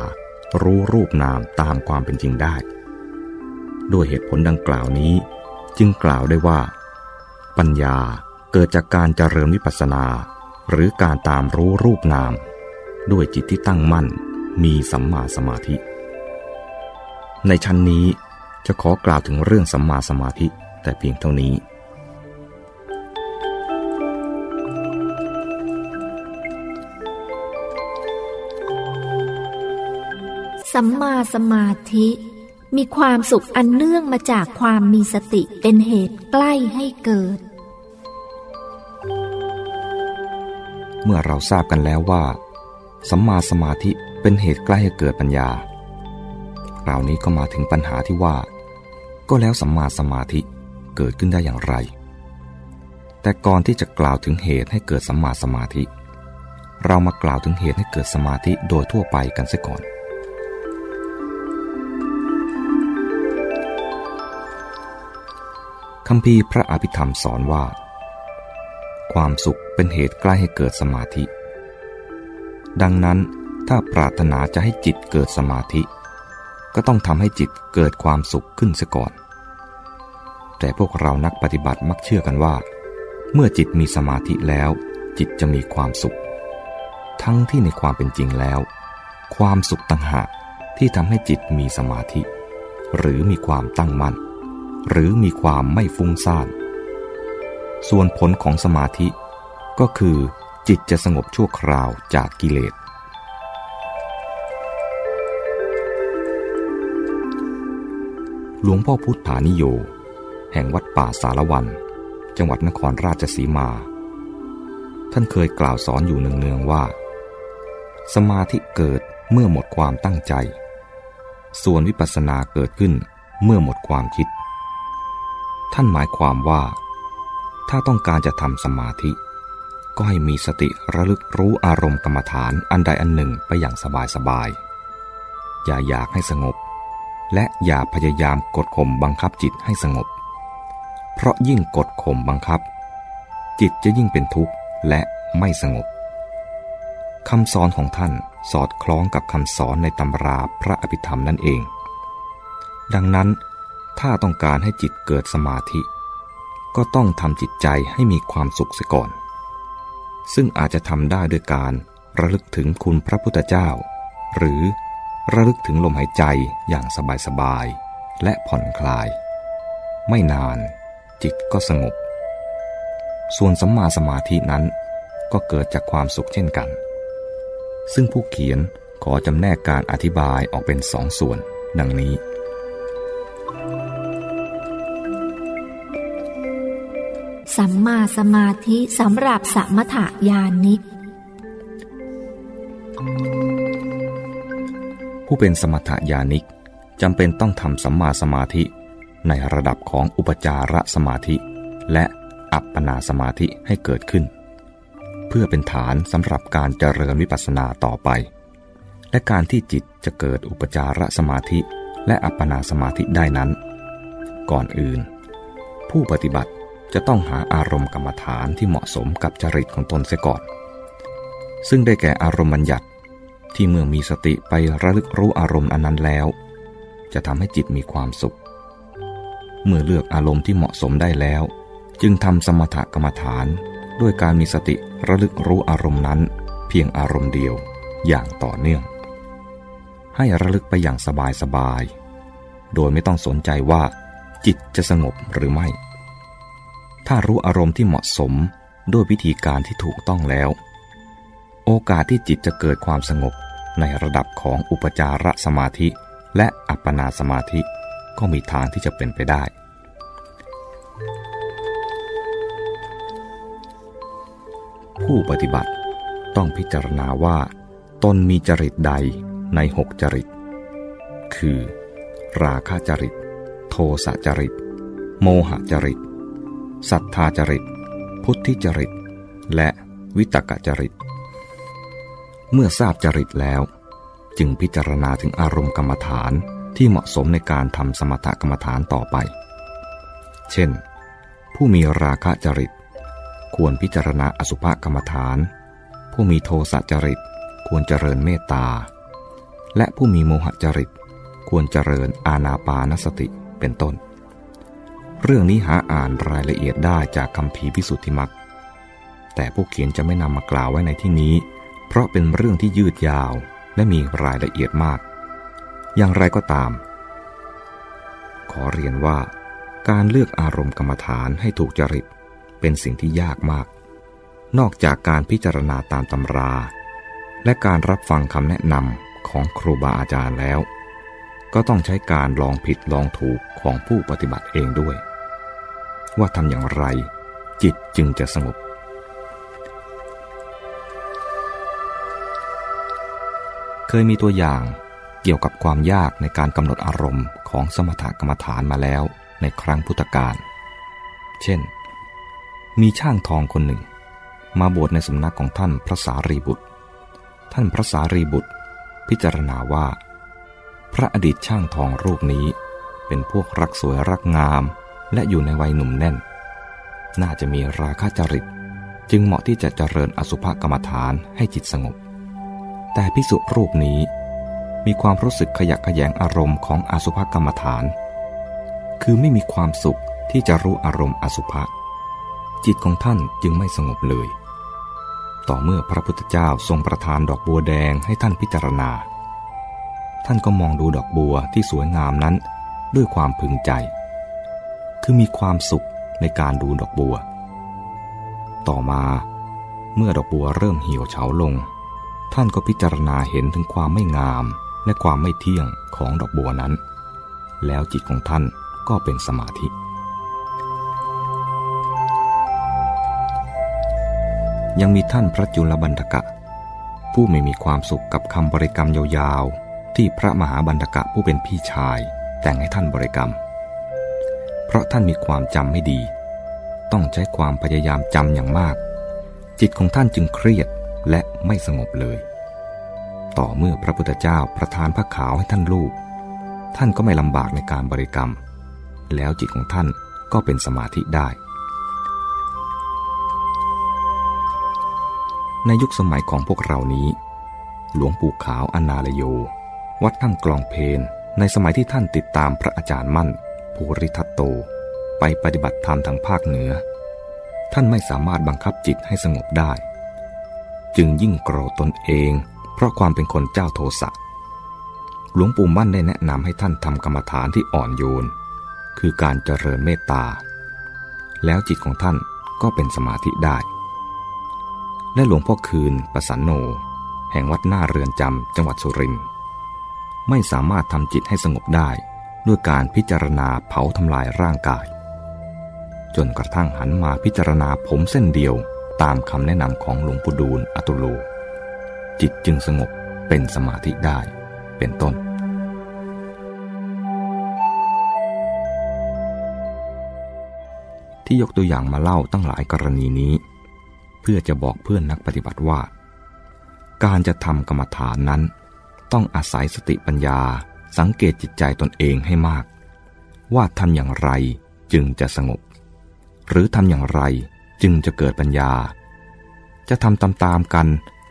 รู้รูปนามตามความเป็นจริงได้ ด้วยเหตุผลดังกล่าวนี้ จึงกล่าวได้ว่า ปัญญาเกิดจากการเจริญวิปัสสนา หรือการตามรู้รูปนาม ด้วยจิตที่ตั้งมั่นมีสัมมาสมาธิ ในชั้นนี้จะขอกล่าวถึงเรื่องสัมมาสมาธิแต่เพียงเท่านี้ สัมมาสมาธิ มีความสุขอันเนื่องมาจากความมีสติเป็นเหตุใกล้ให้เกิด เมื่อเราทราบกันแล้วว่า สัมมาสมาธิเป็นเหตุใกล้ให้เกิดปัญญาคราวนี้ก็มาถึงปัญหาที่ว่า ก็แล้วสัมมาสมาธิเกิดขึ้นได้อย่างไร แต่ก่อนที่จะกล่าวถึงเหตุให้เกิดสัมมาสมาธิ เรามากล่าวถึงเหตุให้เกิดสมาธิโดยทั่วไปกันเสียก่อน คำพีพระอภิธรรมสอนว่า ความสุขเป็นเหตุใกล้ให้เกิดสมาธิ ดังนั้นถ้าปรารถนาจะให้จิตเกิดสมาธิ ก็ต้องทำให้จิตเกิดความสุขขึ้นเสียก่อน แต่พวกเรานักปฏิบัติมักเชื่อกันว่า เมื่อจิตมีสมาธิแล้ว จิตจะมีความสุข ทั้งที่ในความเป็นจริงแล้ว ความสุขต่างหากที่ทำให้จิตมีสมาธิ หรือมีความตั้งมั่น หรือมีความไม่ฟุ้งซ่าน ส่วนผลของสมาธิก็คือจิตจะสงบชั่วคราวจากกิเลส หลวงพ่อพุทธานิโย แห่งวัดป่าสารวัน จังหวัดนครราชสีมา ท่านเคยกล่าวสอนอยู่เนืองๆว่า สมาธิเกิดเมื่อหมดความตั้งใจ ส่วนวิปัสสนาเกิดขึ้นเมื่อหมดความคิด ท่านหมายความว่า ถ้าต้องการจะทำสมาธิ ก็ให้มีสติระลึกรู้อารมณ์กรรมฐานอันใดอันหนึ่งไปอย่างสบายๆอย่าอยากให้สงบ และอย่าพยายามกดข่มบังคับจิตให้สงบ เพราะยิ่งกดข่มบังคับ จิตจะยิ่งเป็นทุกข์และไม่สงบคำสอนของท่านสอดคล้องกับคำสอนในตำราพระอภิธรรมนั่นเอง ดังนั้น ถ้าต้องการให้จิตเกิดสมาธิ ก็ต้องทำจิตใจให้มีความสุขเสียก่อน ซึ่งอาจจะทำได้ด้วยการระลึกถึงคุณพระพุทธเจ้า หรือระลึกถึงลมหายใจอย่างสบายๆ และผ่อนคลาย ไม่นานจิตก็สงบ ส่วนสัมมาสมาธินั้นก็เกิดจากความสุขเช่นกัน ซึ่งผู้เขียนขอจำแนกการอธิบายออกเป็นสองส่วน ดังนี้ สัมมาสมาธิสำหรับสมถยานิก ผู้เป็นสมถยานิกจำเป็นต้องทำสัมมาสมาธิในระดับของอุปจารสมาธิ และอัปปนาสมาธิให้เกิดขึ้น เพื่อเป็นฐานสำหรับการเจริญวิปัสสนาต่อไป และการที่จิตจะเกิดอุปจารสมาธิและอัปปนาสมาธิได้นั้น ก่อนอื่น ผู้ปฏิบัติ จะต้องหาอารมณ์กรรมฐานที่เหมาะสมกับจริตของตนเสียก่อน ซึ่งได้แก่อารมณ์บัญญัติที่เมื่อมีสติไประลึกรู้อารมณ์อันนั้นแล้ว จะทำให้จิตมีความสุข เมื่อเลือกอารมณ์ที่เหมาะสมได้แล้ว จึงทำสมถกรรมฐาน ด้วยการมีสติระลึกรู้อารมณ์นั้น เพียงอารมณ์เดียวอย่างต่อเนื่อง ให้ระลึกไปอย่างสบายๆโดยไม่ต้องสนใจว่าจิตจะสงบหรือไม่ ถ้ารู้อารมณ์ที่เหมาะสมด้วยวิธีการที่ถูกต้องแล้ว โอกาสที่จิตจะเกิดความสงบในระดับของอุปจารสมาธิ และอัปปนาสมาธิก็มีทางที่จะเป็นไปได้ ผู้ปฏิบัติต้องพิจารณาว่า ตนมีจริตใดในหกจริต คือ ราคะจริต โทสะจริต โมหจริต ศรัทธาจริต พุทธิจริต และวิตกจริต เมื่อทราบจริตแล้ว จึงพิจารณาถึงอารมณ์กรรมฐานที่เหมาะสมในการทำสมถกรรมฐานต่อไป เช่น ผู้มีราคะจริต ควรพิจารณาอสุภกรรมฐาน ผู้มีโทสะจริตควรเจริญเมตตา และผู้มีโมหจริต ควรเจริญอาณาปานสติเป็นต้น เรื่องนี้หาอ่านรายละเอียดได้จากคำภีพิสุทธิมักแต่ผู้เขียนจะไม่นำมากล่าวไว้ในที่นี้ เพราะเป็นเรื่องที่ยืดยาวและมีรายละเอียดมาก อย่างไรก็ตาม ขอเรียนว่า การเลือกอารมณ์กรรมฐานให้ถูกจริต เป็นสิ่งที่ยากมาก นอกจากการพิจารณาตามตำรา และการรับฟังคำแนะนำของครูบาอาจารย์แล้ว ก็ต้องใช้การลองผิดลองถูกของผู้ปฏิบัติเองด้วย ว่าทำอย่างไร จิตจึงจะสงบ เคยมีตัวอย่างเกี่ยวกับความยากในการกำหนดอารมณ์ของสมถกรรมฐานมาแล้วในครั้งพุทธกาล เช่น มีช่างทองคนหนึ่ง มาบวชในสำนักของท่านพระสารีบุตร ท่านพระสารีบุตร พิจารณาว่า พระอดีตช่างทองรูปนี้เป็นพวกรักสวยรักงาม และอยู่ในวัยหนุ่มแน่น น่าจะมีราคะจริต จึงเหมาะที่จะเจริญอสุภกรรมฐานให้จิตสงบ แต่พิสุรูปนี้ มีความรู้สึกขยะขยงอารมณ์ของอสุภกรรมฐาน คือไม่มีความสุขที่จะรู้อารมณ์อสุภะจิตของท่านจึงไม่สงบเลย ต่อเมื่อพระพุทธเจ้าทรงประทานดอกบัวแดงให้ท่านพิจารณา ท่านก็มองดูดอกบัวที่สวยงามนั้นด้วยความพึงใจ คือมีความสุขในการดูดอกบัว ต่อมาเมื่อดอกบัวเริ่มเหี่ยวเฉาลง ท่านก็พิจารณาเห็นถึงความไม่งามและความไม่เที่ยงของดอกบัวนั้น แล้วจิตของท่านก็เป็นสมาธิ ยังมีท่านพระจุลบันทกะ ผู้ไม่มีความสุขกับคำบริกรรมยาวๆ ที่พระมหาบันทกะผู้เป็นพี่ชาย แต่งให้ท่านบริกรรม เพราะท่านมีความจำไม่ดี ต้องใช้ความพยายามจำอย่างมาก จิตของท่านจึงเครียดและไม่สงบเลย ต่อเมื่อพระพุทธเจ้าประทานพระขาวให้ท่านลูก ท่านก็ไม่ลำบากในการบริกรรม แล้วจิตของท่านก็เป็นสมาธิได้ ในยุคสมัยของพวกเรานี้ หลวงปู่ขาวอนาลโย วัดถ้ำกลองเพนในสมัยที่ท่านติดตามพระอาจารย์มั่น ภูริทัตโต ไปปฏิบัติธรรมทางภาคเหนือ ท่านไม่สามารถบังคับจิตให้สงบได้ จึงยิ่งโกรธตนเอง เพราะความเป็นคนเจ้าโทสะหลวงปู่มั่นได้แนะนำให้ท่านทำกรรมฐานที่อ่อนโยน คือการเจริญเมตตา แล้วจิตของท่านก็เป็นสมาธิได้ และหลวงพ่อคืนประสันโน แห่งวัดหน้าเรือนจำจังหวัดสุรินทร์ไม่สามารถทำจิตให้สงบได้ ด้วยการพิจารณาเผาทำลายร่างกาย จนกระทั่งหันมาพิจารณาผมเส้นเดียวตามคำแนะนำของหลวงปู่ดูลอตุโล จิตจึงสงบเป็นสมาธิได้เป็นต้น ที่ยกตัวอย่างมาเล่าตั้งหลายกรณีนี้ เพื่อจะบอกเพื่อนนักปฏิบัติว่า การจะทำกรรมฐานนั้น ต้องอาศัยสติปัญญา สังเกตจิตใจตนเองให้มาก ว่าทำอย่างไรจึงจะสงบ หรือทำอย่างไรจึงจะเกิดปัญญา จะทำตามๆกัน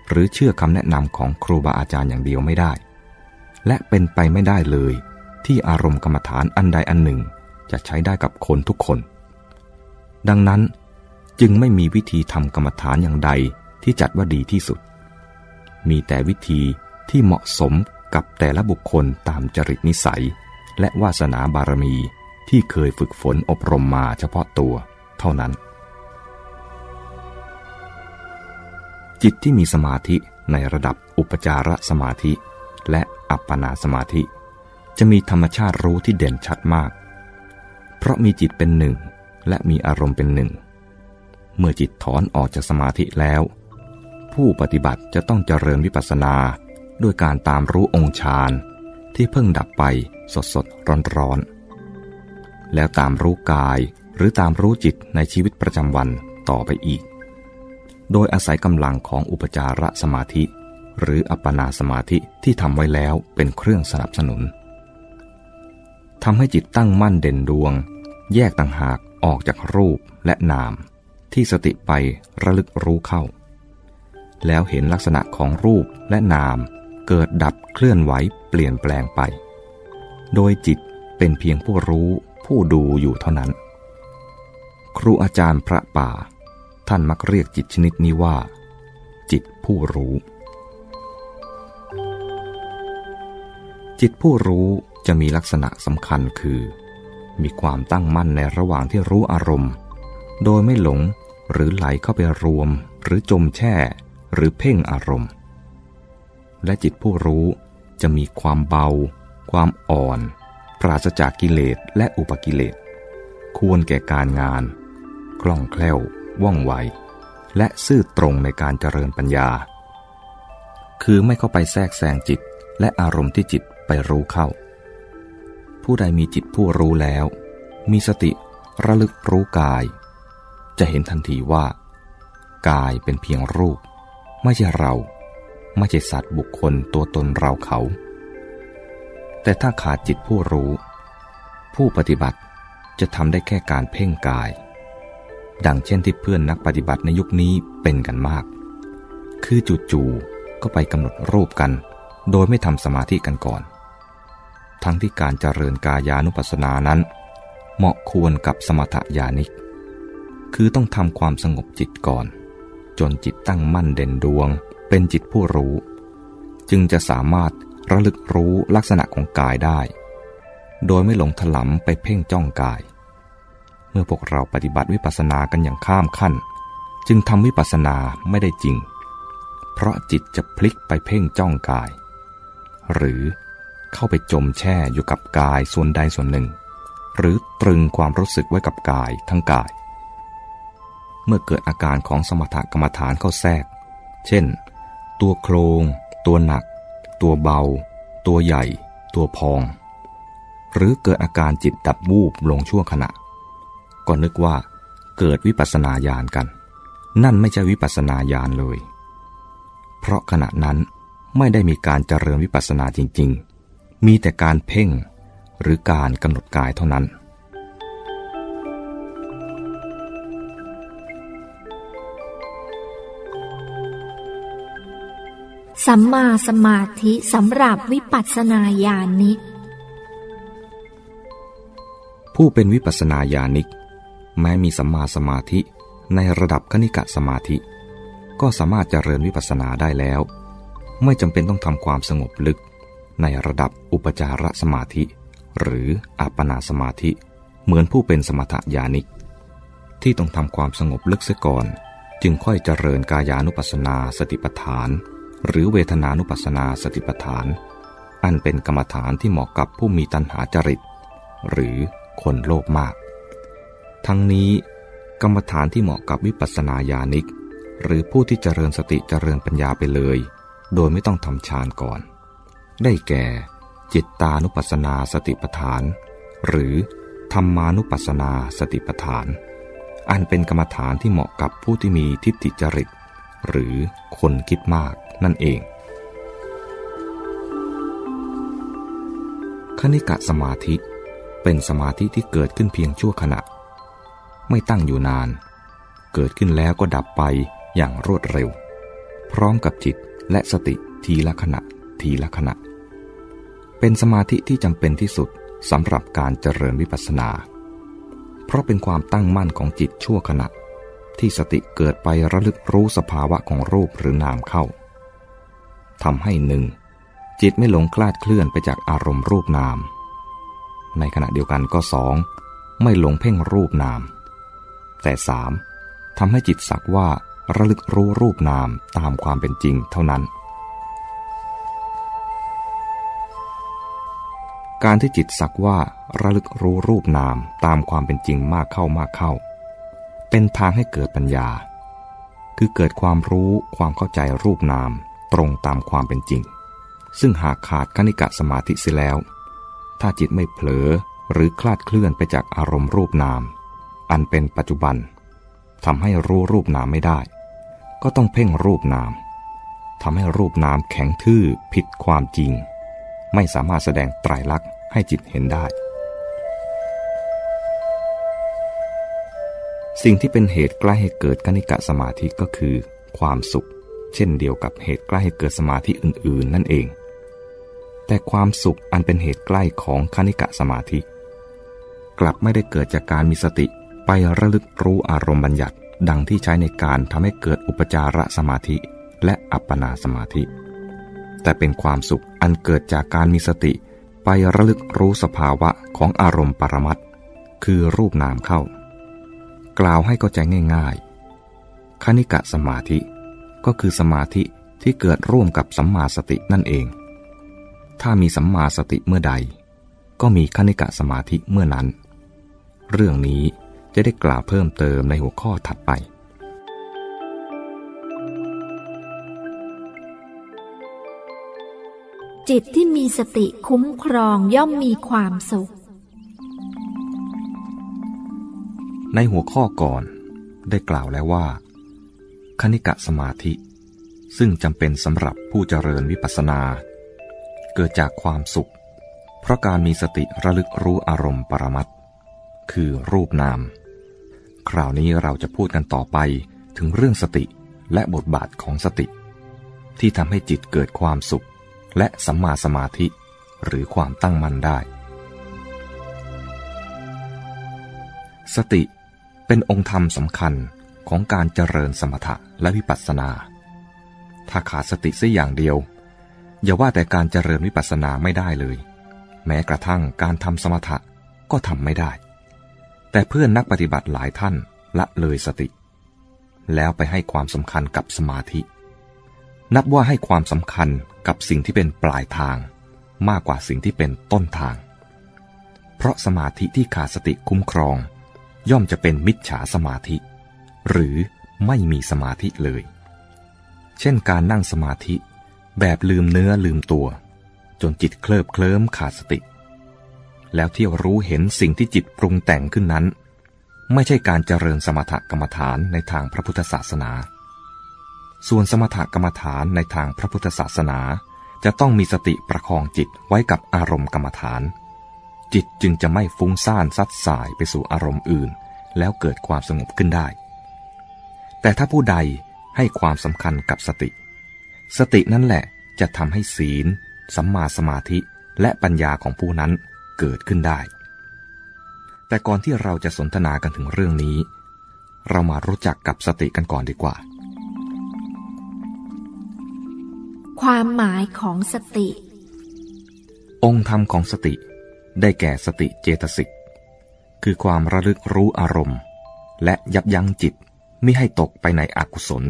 หรือเชื่อคำแนะนำของครูบาอาจารย์อย่างเดียวไม่ได้ และเป็นไปไม่ได้เลย ที่อารมณ์กรรมฐานอันใดอันหนึ่งจะใช้ได้กับคนทุกคน ดังนั้นจึงไม่มีวิธีทำกรรมฐานอย่างใดที่จัดว่าดีที่สุด มีแต่วิธีที่เหมาะสม กับแต่ละบุคคลตามจริตนิสัย และวาสนาบารมีที่เคยฝึกฝนอบรมมาเฉพาะตัวเท่านั้น จิตที่มีสมาธิในระดับอุปจารสมาธิ และอัปปนาสมาธิ จะมีธรรมชาติรู้ที่เด่นชัดมาก เพราะมีจิตเป็นหนึ่งและมีอารมณ์เป็นหนึ่ง เมื่อจิตถอนออกจากสมาธิแล้ว ผู้ปฏิบัติจะต้องเจริญวิปัสสนา ด้วยการตามรู้องค์ฌานที่เพิ่งดับไปสดสดร้อนร้อนแล้วตามรู้กายหรือตามรู้จิตในชีวิตประจำวันต่อไปอีก โดยอาศัยกำลังของอุปจารสมาธิ หรืออัปปนาสมาธิที่ทำไว้แล้วเป็นเครื่องสนับสนุนทำให้จิตตั้งมั่นเด่นดวง แยกต่างหากออกจากรูปและนาม ที่สติไประลึกรู้เข้า แล้วเห็นลักษณะของรูปและนาม เกิดดับเคลื่อนไหวเปลี่ยนแปลงไป โดยจิตเป็นเพียงผู้รู้ผู้ดูอยู่เท่านั้น ครูอาจารย์พระป่า ท่านมักเรียกจิตชนิดนี้ว่า จิตผู้รู้ จิตผู้รู้จะมีลักษณะสำคัญคือ มีความตั้งมั่นในระหว่างที่รู้อารมณ์ โดยไม่หลงหรือไหลเข้าไปรวม หรือจมแช่ หรือเพ่งอารมณ์ และจิตผู้รู้จะมีความเบา ความอ่อน ปราศจากกิเลสและอุปกิเลส ควรแก่การงานคล่องแคล่ว ว่องไว และซื่อตรงในการเจริญปัญญา คือไม่เข้าไปแทรกแซงจิตและอารมณ์ที่จิตไปรู้เข้า ผู้ใดมีจิตผู้รู้แล้ว มีสติระลึกรู้กาย จะเห็นทันทีว่า กายเป็นเพียงรูป ไม่ใช่เรา ไม่ใช่สัตว์บุคคลตัวตนเราเขา แต่ถ้าขาดจิตผู้รู้ ผู้ปฏิบัติจะทำได้แค่การเพ่งกาย ดังเช่นที่เพื่อนนักปฏิบัติในยุคนี้เป็นกันมาก คือจู่ๆก็ไปกำหนดรูปกัน โดยไม่ทำสมาธิกันก่อน ทั้งที่การเจริญกายานุปัสสนานั้น เหมาะควรกับสมถญาณิก คือต้องทำความสงบจิตก่อน จนจิตตั้งมั่นเด่นดวง เป็นจิตผู้รู้ จึงจะสามารถระลึกรู้ลักษณะของกายได้ โดยไม่หลงถลำไปเพ่งจ้องกาย เมื่อพวกเราปฏิบัติวิปัสสนากันอย่างข้ามขั้น จึงทำวิปัสสนาไม่ได้จริง เพราะจิตจะพลิกไปเพ่งจ้องกาย หรือเข้าไปจมแช่อยู่กับกายส่วนใดส่วนหนึ่ง หรือตรึงความรู้สึกไว้กับกายทั้งกาย เมื่อเกิดอาการของสมถกรรมฐานเข้าแทรก เช่น ตัวโครง ตัวหนัก ตัวเบา ตัวใหญ่ ตัวพอง หรือเกิดอาการจิตดับวูบลงชั่วขณะ ก็นึกว่าเกิดวิปัสนาญาณกัน นั่นไม่ใช่วิปัสนาญาณเลย เพราะขณะนั้นไม่ได้มีการเจริญวิปัสนาจริง ๆ มีแต่การเพ่งหรือการกำหนดกายเท่านั้น สัมมาสมาธิสำหรับวิปัสสนาญาณิก ผู้เป็นวิปัสสนาญาณิก แม้มีสัมมาสมาธิในระดับคณิกะสมาธิ ก็สามารถเจริญวิปัสสนาได้แล้ว ไม่จำเป็นต้องทำความสงบลึก ในระดับอุปจารสมาธิ หรืออัปปนาสมาธิ เหมือนผู้เป็นสมถญาณิก ที่ต้องทำความสงบลึกเสียก่อน จึงค่อยเจริญกายานุปัสสนาสติปัฏฐาน หรือเวทนานุปัสนาสติปัฏฐาน อันเป็นกรรมฐานที่เหมาะกับผู้มีตัณหาจริต หรือคนโลภมาก ทั้งนี้กรรมฐานที่เหมาะกับวิปัสสนาญาณิก หรือผู้ที่เจริญสติเจริญปัญญาไปเลย โดยไม่ต้องทำฌานก่อน ได้แก่ จิตตานุปัสสนาสติปัฏฐาน หรือธรรมานุปัสสนาสติปัฏฐาน อันเป็นกรรมฐานที่เหมาะกับผู้ที่มีทิฏฐิจริต หรือคนคิดมาก นั่นเอง คณิกะสมาธิ เป็นสมาธิที่เกิดขึ้นเพียงชั่วขณะ ไม่ตั้งอยู่นาน เกิดขึ้นแล้วก็ดับไปอย่างรวดเร็ว พร้อมกับจิตและสติทีละขณะทีละขณะ เป็นสมาธิที่จำเป็นที่สุดสำหรับการเจริญวิปัสสนา เพราะเป็นความตั้งมั่นของจิตชั่วขณะ ที่สติเกิดไประลึกรู้สภาวะของรูปหรือนามเข้า ทำให้หนึ่ง จิตไม่หลงคลาดเคลื่อนไปจากอารมณ์รูปนาม ในขณะเดียวกันก็สองไม่หลงเพ่งรูปนาม แต่สามทำให้จิตสักว่าระลึกรู้รูปนามตามความเป็นจริงเท่านั้น การที่จิตสักว่าระลึกรู้รูปนามตามความเป็นจริงมากเข้ามากเข้า เป็นทางให้เกิดปัญญา คือเกิดความรู้ความเข้าใจรูปนาม ตรงตามความเป็นจริง ซึ่งหากขาดคณิกะสมาธิเสียแล้ว ถ้าจิตไม่เผลอหรือคลาดเคลื่อนไปจากอารมณ์รูปนาม อันเป็นปัจจุบันทำให้รู้รูปนามไม่ได้ ก็ต้องเพ่งรูปนามทำให้รูปนามแข็งทื่อผิดความจริง ไม่สามารถแสดงไตรลักษณ์ให้จิตเห็นได้ สิ่งที่เป็นเหตุใกล้ให้เกิดกนิกะสมาธิก็คือ ความสุข เช่นเดียวกับเหตุใกล้เกิดสมาธิอื่น ๆ นั่นเอง แต่ความสุขอันเป็นเหตุใกล้ของคณิกะสมาธิ กลับไม่ได้เกิดจากการมีสติไประลึกรู้อารมณ์บัญญัติดังที่ใช้ในการทำให้เกิดอุปจารสมาธิและอัปปนาสมาธิ แต่เป็นความสุขอันเกิดจากการมีสติ ไประลึกรู้สภาวะของอารมณ์ปรมัตคือรูปนามเข้า กล่าวให้เข้าใจง่าย ๆ คณิกะสมาธิ ก็คือสมาธิที่เกิดร่วมกับสัมมาสตินั่นเอง ถ้ามีสัมมาสติเมื่อใด ก็มีคณิกะสมาธิเมื่อนั้น เรื่องนี้จะได้กล่าวเพิ่มเติมในหัวข้อถัดไป จิตที่มีสติคุ้มครองย่อมมีความสุข ในหัวข้อก่อนได้กล่าวแล้วว่า คณิกะสมาธิ ซึ่งจำเป็นสำหรับผู้เจริญวิปัสสนา เกิดจากความสุข เพราะการมีสติระลึกรู้อารมณ์ปรมัตคือรูปนาม คราวนี้เราจะพูดกันต่อไปถึงเรื่องสติและบทบาทของสติ ที่ทำให้จิตเกิดความสุข และสัมมาสมาธิ หรือความตั้งมั่นได้ สติเป็นองค์ธรรมสำคัญ ของการเจริญสมถะและวิปัสสนา ถ้าขาดสติสักอย่างเดียว อย่าว่าแต่การเจริญวิปัสสนาไม่ได้เลย แม้กระทั่งการทำสมถะก็ทำไม่ได้ แต่เพื่อนนักปฏิบัติหลายท่านละเลยสติ แล้วไปให้ความสำคัญกับสมาธิ นับว่าให้ความสำคัญกับสิ่งที่เป็นปลายทาง มากกว่าสิ่งที่เป็นต้นทาง เพราะสมาธิที่ขาดสติคุ้มครอง ย่อมจะเป็นมิจฉาสมาธิ หรือไม่มีสมาธิเลย เช่นการนั่งสมาธิแบบลืมเนื้อลืมตัว จนจิตเคลิบเคลิ้มขาดสติ แล้วเที่ยวรู้เห็นสิ่งที่จิตปรุงแต่งขึ้นนั้น ไม่ใช่การเจริญสมถกรรมฐานในทางพระพุทธศาสนา ส่วนสมถกรรมฐานในทางพระพุทธศาสนา จะต้องมีสติประคองจิตไว้กับอารมณ์กรรมฐาน จิตจึงจะไม่ฟุ้งซ่านซัดสายไปสู่อารมณ์อื่น แล้วเกิดความสงบขึ้นได้ แต่ถ้าผู้ใดให้ความสำคัญกับสติ สตินั่นแหละจะทำให้ศีล สัมมาสมาธิและปัญญาของผู้นั้นเกิดขึ้นได้ แต่ก่อนที่เราจะสนทนากันถึงเรื่องนี้ เรามารู้จักกับสติกันก่อนดีกว่า ความหมายของสติ องค์ธรรมของสติได้แก่สติเจตสิก คือความระลึกรู้อารมณ์ และยับยั้งจิตไม่ให้ตกไปในอกุศล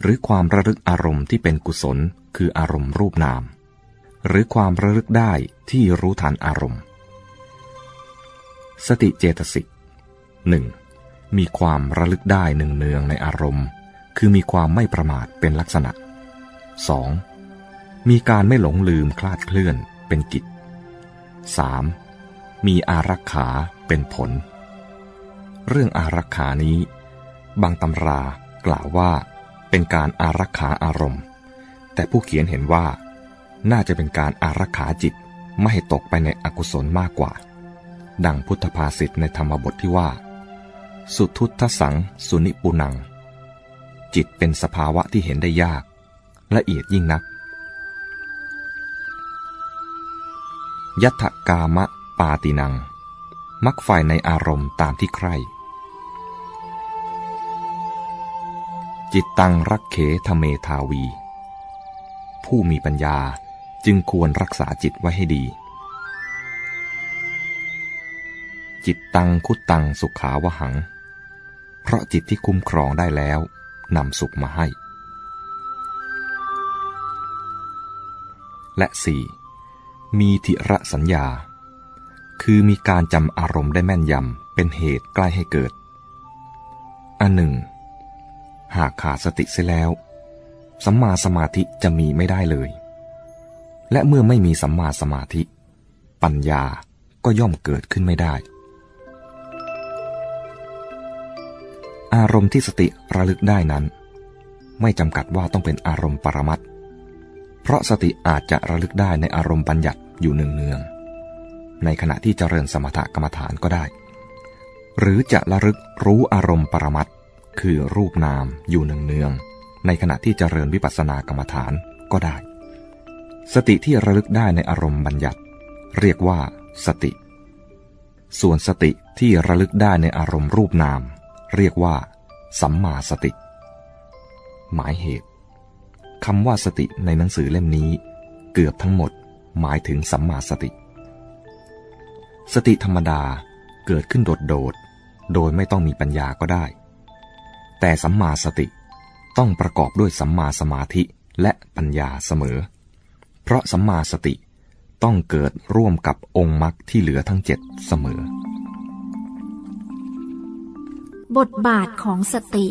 หรือความระลึกอารมณ์ที่เป็นกุศลคืออารมณ์รูปนาม หรือความระลึกได้ที่รู้ทันอารมณ์ สติเจตสิกหนึ่งมีความระลึกได้หนึ่งเนืองในอารมณ์ คือมีความไม่ประมาทเป็นลักษณะ 2. มีการไม่หลงลืมคลาดเคลื่อนเป็นกิจ 3. มีอารักขาเป็นผล เรื่องอารักขานี้ บางตำรากล่าวว่าเป็นการอารักขาอารมณ์ แต่ผู้เขียนเห็นว่า น่าจะเป็นการอารักขาจิตไม่ให้ตกไปในอกุศลมากกว่า ดังพุทธภาษิตในธรรมบทที่ว่า สุทุทสังสุนิปุนัง จิตเป็นสภาวะที่เห็นได้ยาก ละเอียดยิ่งนักยัตถกามะปาตินัง มักไฟในอารมณ์ตามที่ใคร จิตตังรักเขทเมทาวี ผู้มีปัญญาจึงควรรักษาจิตไว้ให้ดี จิตตังคุตตังสุขาวหัง เพราะจิตที่คุ้มครองได้แล้วนำสุขมาให้ และสี่มีทิระสัญญา คือมีการจำอารมณ์ได้แม่นยำเป็นเหตุใกล้ให้เกิด อันหนึ่ง หากขาดสติเสียแล้ว สัมมาสมาธิจะมีไม่ได้เลย และเมื่อไม่มีสัมมาสมาธิ ปัญญาก็ย่อมเกิดขึ้นไม่ได้ อารมณ์ที่สติระลึกได้นั้น ไม่จำกัดว่าต้องเป็นอารมณ์ปรมัตเพราะสติอาจจะระลึกได้ในอารมณ์บัญญัติอยู่เนืองๆในขณะที่เจริญสมถกรรมฐานก็ได้ หรือจะระลึกรู้อารมณ์ปรมัต คือรูปนามอยู่เนืองๆในขณะที่เจริญวิปัสสนากรรมฐานก็ได้ สติที่ระลึกได้ในอารมณ์บัญญัติ เรียกว่า สติ ส่วนสติที่ระลึกได้ในอารมณ์รูปนาม เรียกว่า สัมมาสติ หมายเหตุคำว่าสติในหนังสือเล่มนี้ เกือบทั้งหมดหมายถึงสัมมาสติ สติธรรมดาเกิดขึ้นโดดโดด โดยไม่ต้องมีปัญญาก็ได้ แต่สัมมาสติต้องประกอบด้วยสัมมาสมาธิและปัญญาเสมอ เพราะสัมมาสติต้องเกิดร่วมกับองค์มรรคที่เหลือทั้งเจ็ดเสมอ บทบาทของสติ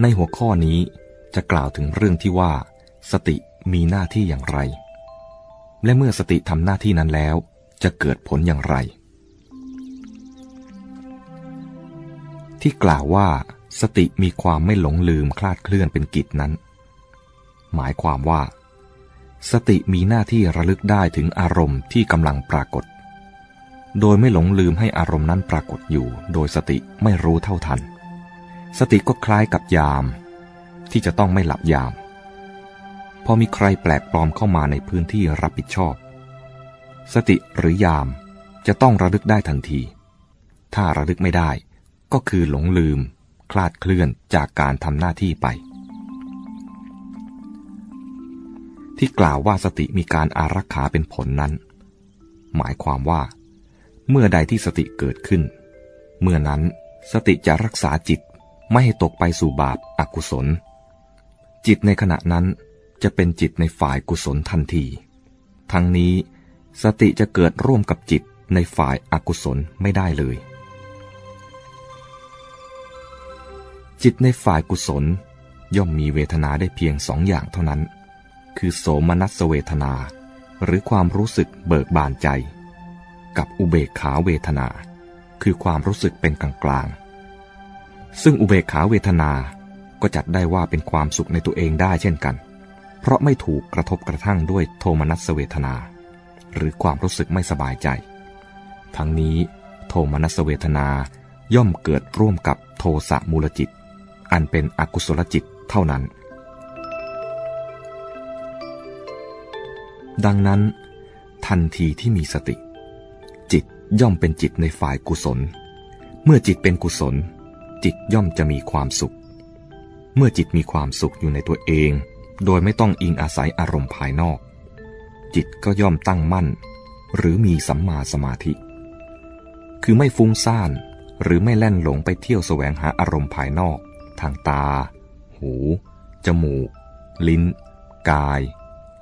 ในหัวข้อนี้จะกล่าวถึงเรื่องที่ว่า สติมีหน้าที่อย่างไร และเมื่อสติทำหน้าที่นั้นแล้ว จะเกิดผลอย่างไร ที่กล่าวว่าสติมีความไม่หลงลืมคลาดเคลื่อนเป็นกิจนั้น หมายความว่า สติมีหน้าที่ระลึกได้ถึงอารมณ์ที่กำลังปรากฏ โดยไม่หลงลืมให้อารมณ์นั้นปรากฏอยู่ โดยสติไม่รู้เท่าทัน สติก็คล้ายกับยาม ที่จะต้องไม่หลับยาม พอมีใครแปลกปลอมเข้ามาในพื้นที่รับผิดชอบ สติหรือยามจะต้องระลึกได้ทันที ถ้าระลึกไม่ได้ ก็คือหลงลืม คลาดเคลื่อนจากการทำหน้าที่ไป ที่กล่าวว่าสติมีการอารักขาเป็นผลนั้น หมายความว่า เมื่อใดที่สติเกิดขึ้น เมื่อนั้นสติจะรักษาจิตไม่ให้ตกไปสู่บาปอากุศล จิตในขณะนั้นจะเป็นจิตในฝ่ายกุศลทันที ทั้งนี้สติจะเกิดร่วมกับจิตในฝ่ายอากุศลไม่ได้เลย จิตในฝ่ายกุศล ย่อมมีเวทนาได้เพียงสองอย่างเท่านั้น คือโสมนัสเวทนา หรือความรู้สึกเบิกบานใจ กับอุเบกขาเวทนา คือความรู้สึกเป็นกลางกลางซึ่งอุเบกขาเวทนาก็จัดได้ว่าเป็นความสุขในตัวเองได้เช่นกัน เพราะไม่ถูกกระทบกระทั่งด้วยโทมนัสเวทนา หรือความรู้สึกไม่สบายใจ ทั้งนี้โทมนัสเวทนาย่อมเกิดร่วมกับโทสะมูลจิต อันเป็นอกุศลจิตเท่านั้น ดังนั้น ทันทีที่มีสติ จิตย่อมเป็นจิตในฝ่ายกุศล เมื่อจิตเป็นกุศล จิตย่อมจะมีความสุข เมื่อจิตมีความสุขอยู่ในตัวเอง โดยไม่ต้องอิงอาศัยอารมณ์ภายนอก จิตก็ย่อมตั้งมั่น หรือมีสัมมาสมาธิ คือไม่ฟุ้งซ่านหรือไม่แล่นหลงไปเที่ยวแสวงหาอารมณ์ภายนอก ทางตา หู จมูก ลิ้น กาย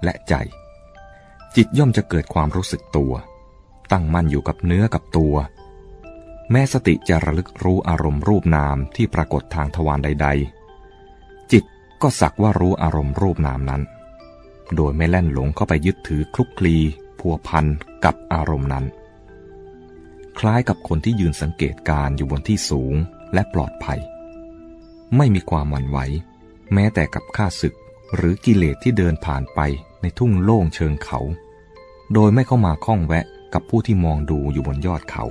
และใจ จิตย่อมจะเกิดความรู้สึกตัว ตั้งมั่นอยู่กับเนื้อกับตัว แม้สติจะระลึกรู้อารมณ์รูปนามที่ปรากฏทางทวารใด ๆ จิตก็สักว่ารู้อารมณ์รูปนามนั้น โดยไม่แล่นหลงเข้าไปยึดถือคลุกคลีพัวพันกับอารมณ์นั้น คล้ายกับคนที่ยืนสังเกตการอยู่บนที่สูงและปลอดภัย ไม่มีความหวั่นไหว แม้แต่กับข้าศึกหรือกิเลสที่เดินผ่านไปในทุ่งโล่งเชิงเขา โดยไม่เข้ามาข้องแวะกับผู้ที่มองดูอยู่บนยอดเขา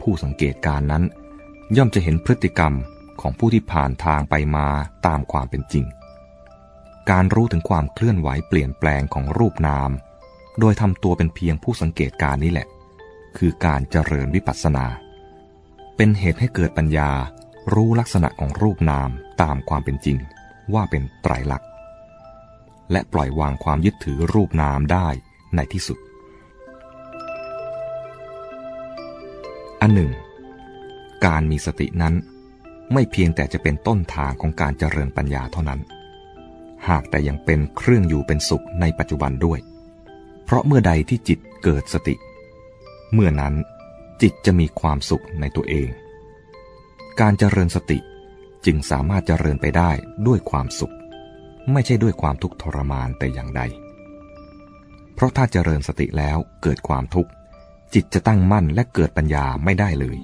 ผู้สังเกตการนั้น ย่อมจะเห็นพฤติกรรมของผู้ที่ผ่านทางไปมาตามความเป็นจริง การรู้ถึงความเคลื่อนไหวเปลี่ยนแปลงของรูปนาม โดยทำตัวเป็นเพียงผู้สังเกตการนี้แหละ คือการเจริญวิปัสสนา เป็นเหตุให้เกิดปัญญา รู้ลักษณะของรูปนามตามความเป็นจริงว่าเป็นไตรลักษณ์ และปล่อยวางความยึดถือรูปนามได้ในที่สุด อันหนึ่ง การมีสตินั้นไม่เพียงแต่จะเป็นต้นทางของการเจริญปัญญาเท่านั้น หากแต่ยังเป็นเครื่องอยู่เป็นสุขในปัจจุบันด้วย เพราะเมื่อใดที่จิตเกิดสติ เมื่อนั้นจิตจะมีความสุขในตัวเอง การเจริญสติจึงสามารถเจริญไปได้ด้วยความสุข ไม่ใช่ด้วยความทุกข์ทรมานแต่อย่างใด เพราะถ้าเจริญสติแล้วเกิดความทุกข์ จิตจะตั้งมั่นและเกิดปัญญาไม่ได้เลย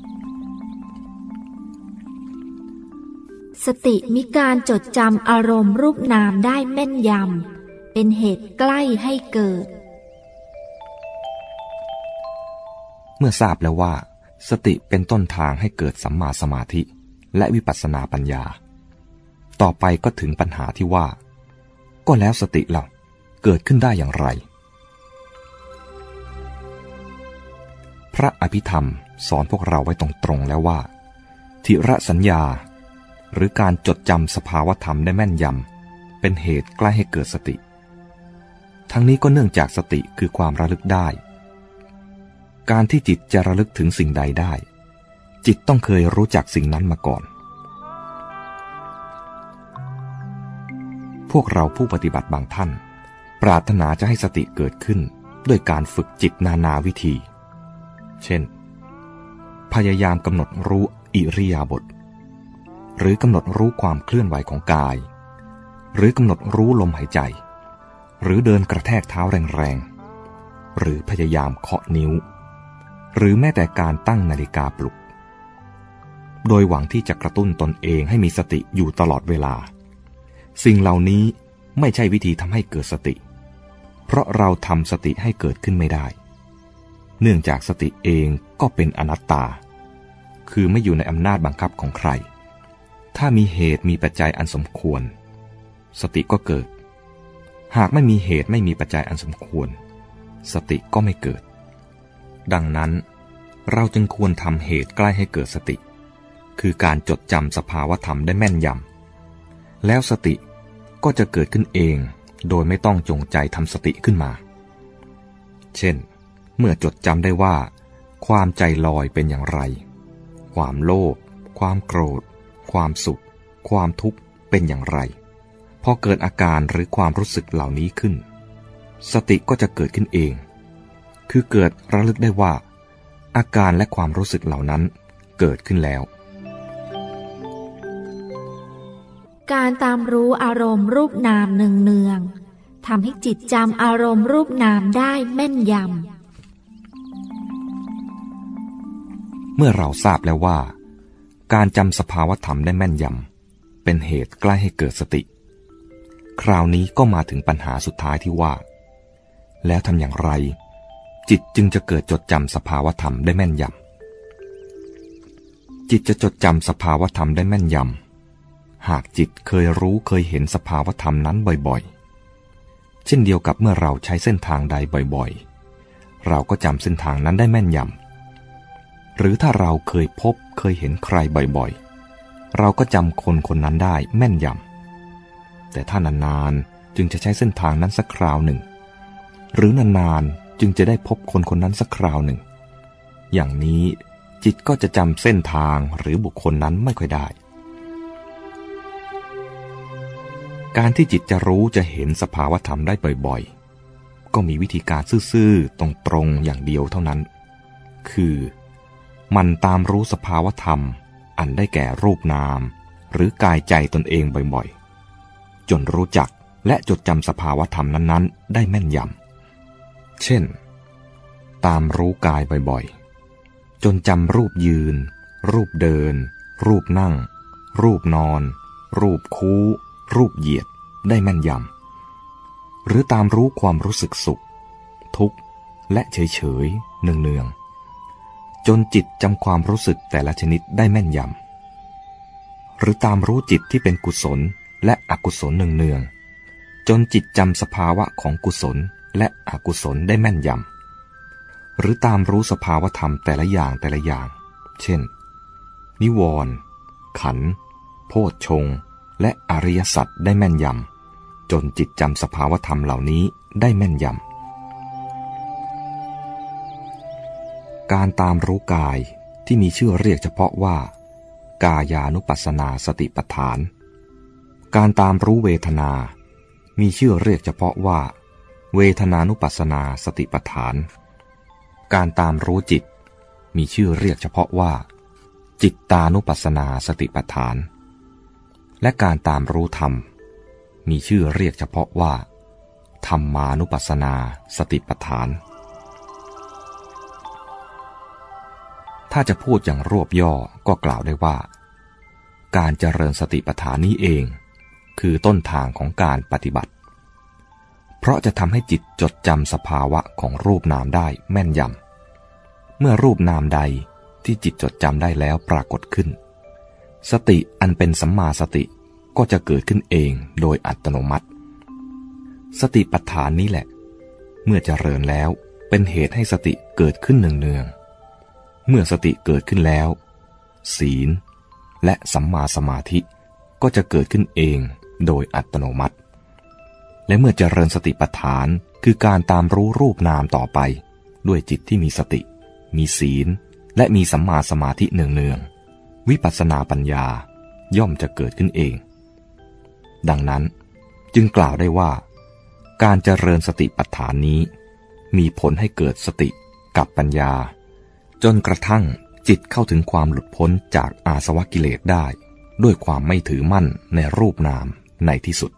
สติมีการจดจำอารมณ์รูปนามได้แม่นยำเป็นเหตุใกล้ให้เกิด เมื่อทราบแล้วว่า สติเป็นต้นทางให้เกิดสัมมาสมาธิ และวิปัสสนาปัญญา ต่อไปก็ถึงปัญหาที่ว่า ก็แล้วสติเราเกิดขึ้นได้อย่างไร พระอภิธรรมสอนพวกเราไว้ตรงๆแล้วว่าทิระสัญญา หรือการจดจำสภาวธรรมได้แม่นยำเป็นเหตุใกล้ให้เกิดสติ ทั้งนี้ก็เนื่องจากสติคือความระลึกได้ การที่จิตจะระลึกถึงสิ่งใดได้ จิตต้องเคยรู้จักสิ่งนั้นมาก่อน พวกเราผู้ปฏิบัติบางท่าน ปรารถนาจะให้สติเกิดขึ้นด้วยการฝึกจิตนานาวิธี เช่น พยายามกำหนดรู้อิริยาบถ หรือกำหนดรู้ความเคลื่อนไหวของกาย หรือกำหนดรู้ลมหายใจ หรือเดินกระแทกเท้าแรงๆ หรือพยายามเคาะนิ้ว หรือแม้แต่การตั้งนาฬิกาปลุก โดยหวังที่จะกระตุ้นตนเองให้มีสติอยู่ตลอดเวลา สิ่งเหล่านี้ไม่ใช่วิธีทำให้เกิดสติ เพราะเราทำสติให้เกิดขึ้นไม่ได้ เนื่องจากสติเองก็เป็นอนัตตา คือไม่อยู่ในอำนาจบังคับของใคร ถ้ามีเหตุมีปัจจัยอันสมควร สติก็เกิด หากไม่มีเหตุไม่มีปัจจัยอันสมควร สติก็ไม่เกิด ดังนั้น เราจึงควรทำเหตุใกล้ให้เกิดสติ คือการจดจำสภาวธรรมได้แม่นยำแล้วสติก็จะเกิดขึ้นเอง โดยไม่ต้องจงใจทำสติขึ้นมา เช่น เมื่อจดจำได้ว่า ความใจลอยเป็นอย่างไร ความโลภความโกรธ ความสุข ความทุกข์เป็นอย่างไรพอเกิดอาการหรือความรู้สึกเหล่านี้ขึ้น สติก็จะเกิดขึ้นเอง คือเกิดระลึกได้ว่า อาการและความรู้สึกเหล่านั้นเกิดขึ้นแล้ว การตามรู้อารมณ์รูปนามเนืองๆทำให้จิตจำอารมณ์รูปนามได้แม่นยำ เมื่อเราทราบแล้วว่า การจำสภาวธรรมได้แม่นยำเป็นเหตุใกล้ให้เกิดสติ คราวนี้ก็มาถึงปัญหาสุดท้ายที่ว่า แล้วทำอย่างไร จิตจึงจะเกิดจดจำสภาวธรรมได้แม่นยำ จิตจะจดจำสภาวธรรมได้แม่นยำ หากจิตเคยรู้เคยเห็นสภาวธรรมนั้นบ่อยๆ เช่นเดียวกับเมื่อเราใช้เส้นทางใดบ่อยๆ เราก็จำเส้นทางนั้นได้แม่นยำ หรือถ้าเราเคยพบเคยเห็นใครบ่อยๆ เราก็จำคนคนนั้นได้แม่นยำ แต่ถ้านานๆ จึงจะใช้เส้นทางนั้นสักคราวหนึ่ง หรือนานๆ จึงจะได้พบคนคนนั้นสักคราวหนึ่ง อย่างนี้จิตก็จะจำเส้นทางหรือบุคคลนั้นไม่ค่อยได้ การที่จิตจะรู้จะเห็นสภาวธรรมได้บ่อยๆ ก็มีวิธีการซื่อๆ ตรงๆ อย่างเดียวเท่านั้น คือมันตามรู้สภาวธรรม อันได้แก่รูปนาม หรือกายใจตนเองบ่อยๆ จนรู้จักและจดจำสภาวธรรมนั้นๆ ได้แม่นยำ เช่น ตามรู้กายบ่อยๆ จนจำรูปยืน รูปเดิน รูปนั่ง รูปนอน รูปคู้ รูปเหยียดได้แม่นยำ หรือตามรู้ความรู้สึกสุข ทุกข์ และเฉยเฉยเนืองเนืองจนจิตจำความรู้สึกแต่ละชนิดได้แม่นยำ หรือตามรู้จิตที่เป็นกุศลและอกุศลเนืองเนืองจนจิตจำสภาวะของกุศล และอกุศลได้แม่นยำ หรือตามรู้สภาวธรรมแต่ละอย่างแต่ละอย่าง เช่น นิวรณ์ขัน โพชฌงและอริยสัจได้แม่นยำ จนจิตจำสภาวธรรมเหล่านี้ได้แม่นยำ การตามรู้กายที่มีชื่อเรียกเฉพาะว่า กายานุปัสสนาสติปัฏฐาน การตามรู้เวทนา มีชื่อเรียกเฉพาะว่า เวทนานุปัสสนาสติปัฏฐาน การตามรู้จิต มีชื่อเรียกเฉพาะว่า จิตตานุปัสสนาสติปัฏฐาน และการตามรู้ธรรม มีชื่อเรียกเฉพาะว่า ธรรมานุปัสสนาสติปัฏฐาน ถ้าจะพูดอย่างรวบย่อก็กล่าวได้ว่า การเจริญสติปัฏฐานนี้เอง คือต้นทางของการปฏิบัติ เพราะจะทำให้จิตจดจำสภาวะของรูปนามได้แม่นยำ เมื่อรูปนามใดที่จิตจดจำได้แล้วปรากฏขึ้น สติอันเป็นสัมมาสติก็จะเกิดขึ้นเองโดยอัตโนมัติ สติปัฏฐานนี้แหละ เมื่อเจริญแล้วเป็นเหตุให้สติเกิดขึ้นเนืองๆ เมื่อสติเกิดขึ้นแล้ว ศีล และสัมมาสมาธิก็จะเกิดขึ้นเองโดยอัตโนมัติ และเมื่อเจริญสติปัฏฐานคือการตามรู้รูปนามต่อไป ด้วยจิตที่มีสติ มีศีล และมีสัมมาสมาธิเนืองๆวิปัสสนาปัญญาย่อมจะเกิดขึ้นเอง ดังนั้นจึงกล่าวได้ว่า การเจริญสติปัฏฐานนี้ มีผลให้เกิดสติกับปัญญา จนกระทั่งจิตเข้าถึงความหลุดพ้นจากอาสวะกิเลสได้ ด้วยความไม่ถือมั่นในรูปนามในที่สุด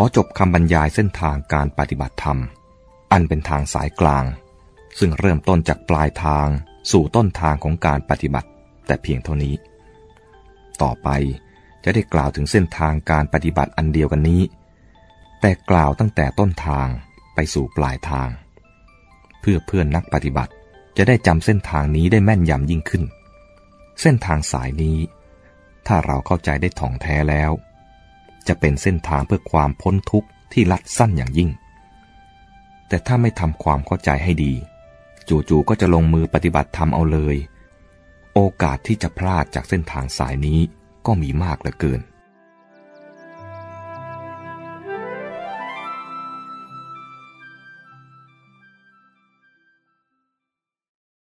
อจบคำบรรยายเส้นทางการปฏิบัติธรรม อันเป็นทางสายกลาง ซึ่งเริ่มต้นจากปลายทางสู่ต้นทางของการปฏิบัติ แต่เพียงเท่านี้ ต่อไปจะได้กล่าวถึงเส้นทางการปฏิบัติอันเดียวกันนี้ แต่กล่าวตั้งแต่ต้นทางไปสู่ปลายทาง เพื่อเพื่อนนักปฏิบัติจะได้จำเส้นทางนี้ได้แม่นยำยิ่งขึ้น เส้นทางสายนี้ ถ้าเราเข้าใจได้ถ่องแท้แล้ว จะเป็นเส้นทางเพื่อความพ้นทุกข์ที่ลัดสั้นอย่างยิ่ง แต่ถ้าไม่ทำความเข้าใจให้ดี จู่ๆก็จะลงมือปฏิบัติทำเอาเลย โอกาสที่จะพลาดจากเส้นทางสายนี้ก็มีมากเหลือเกิน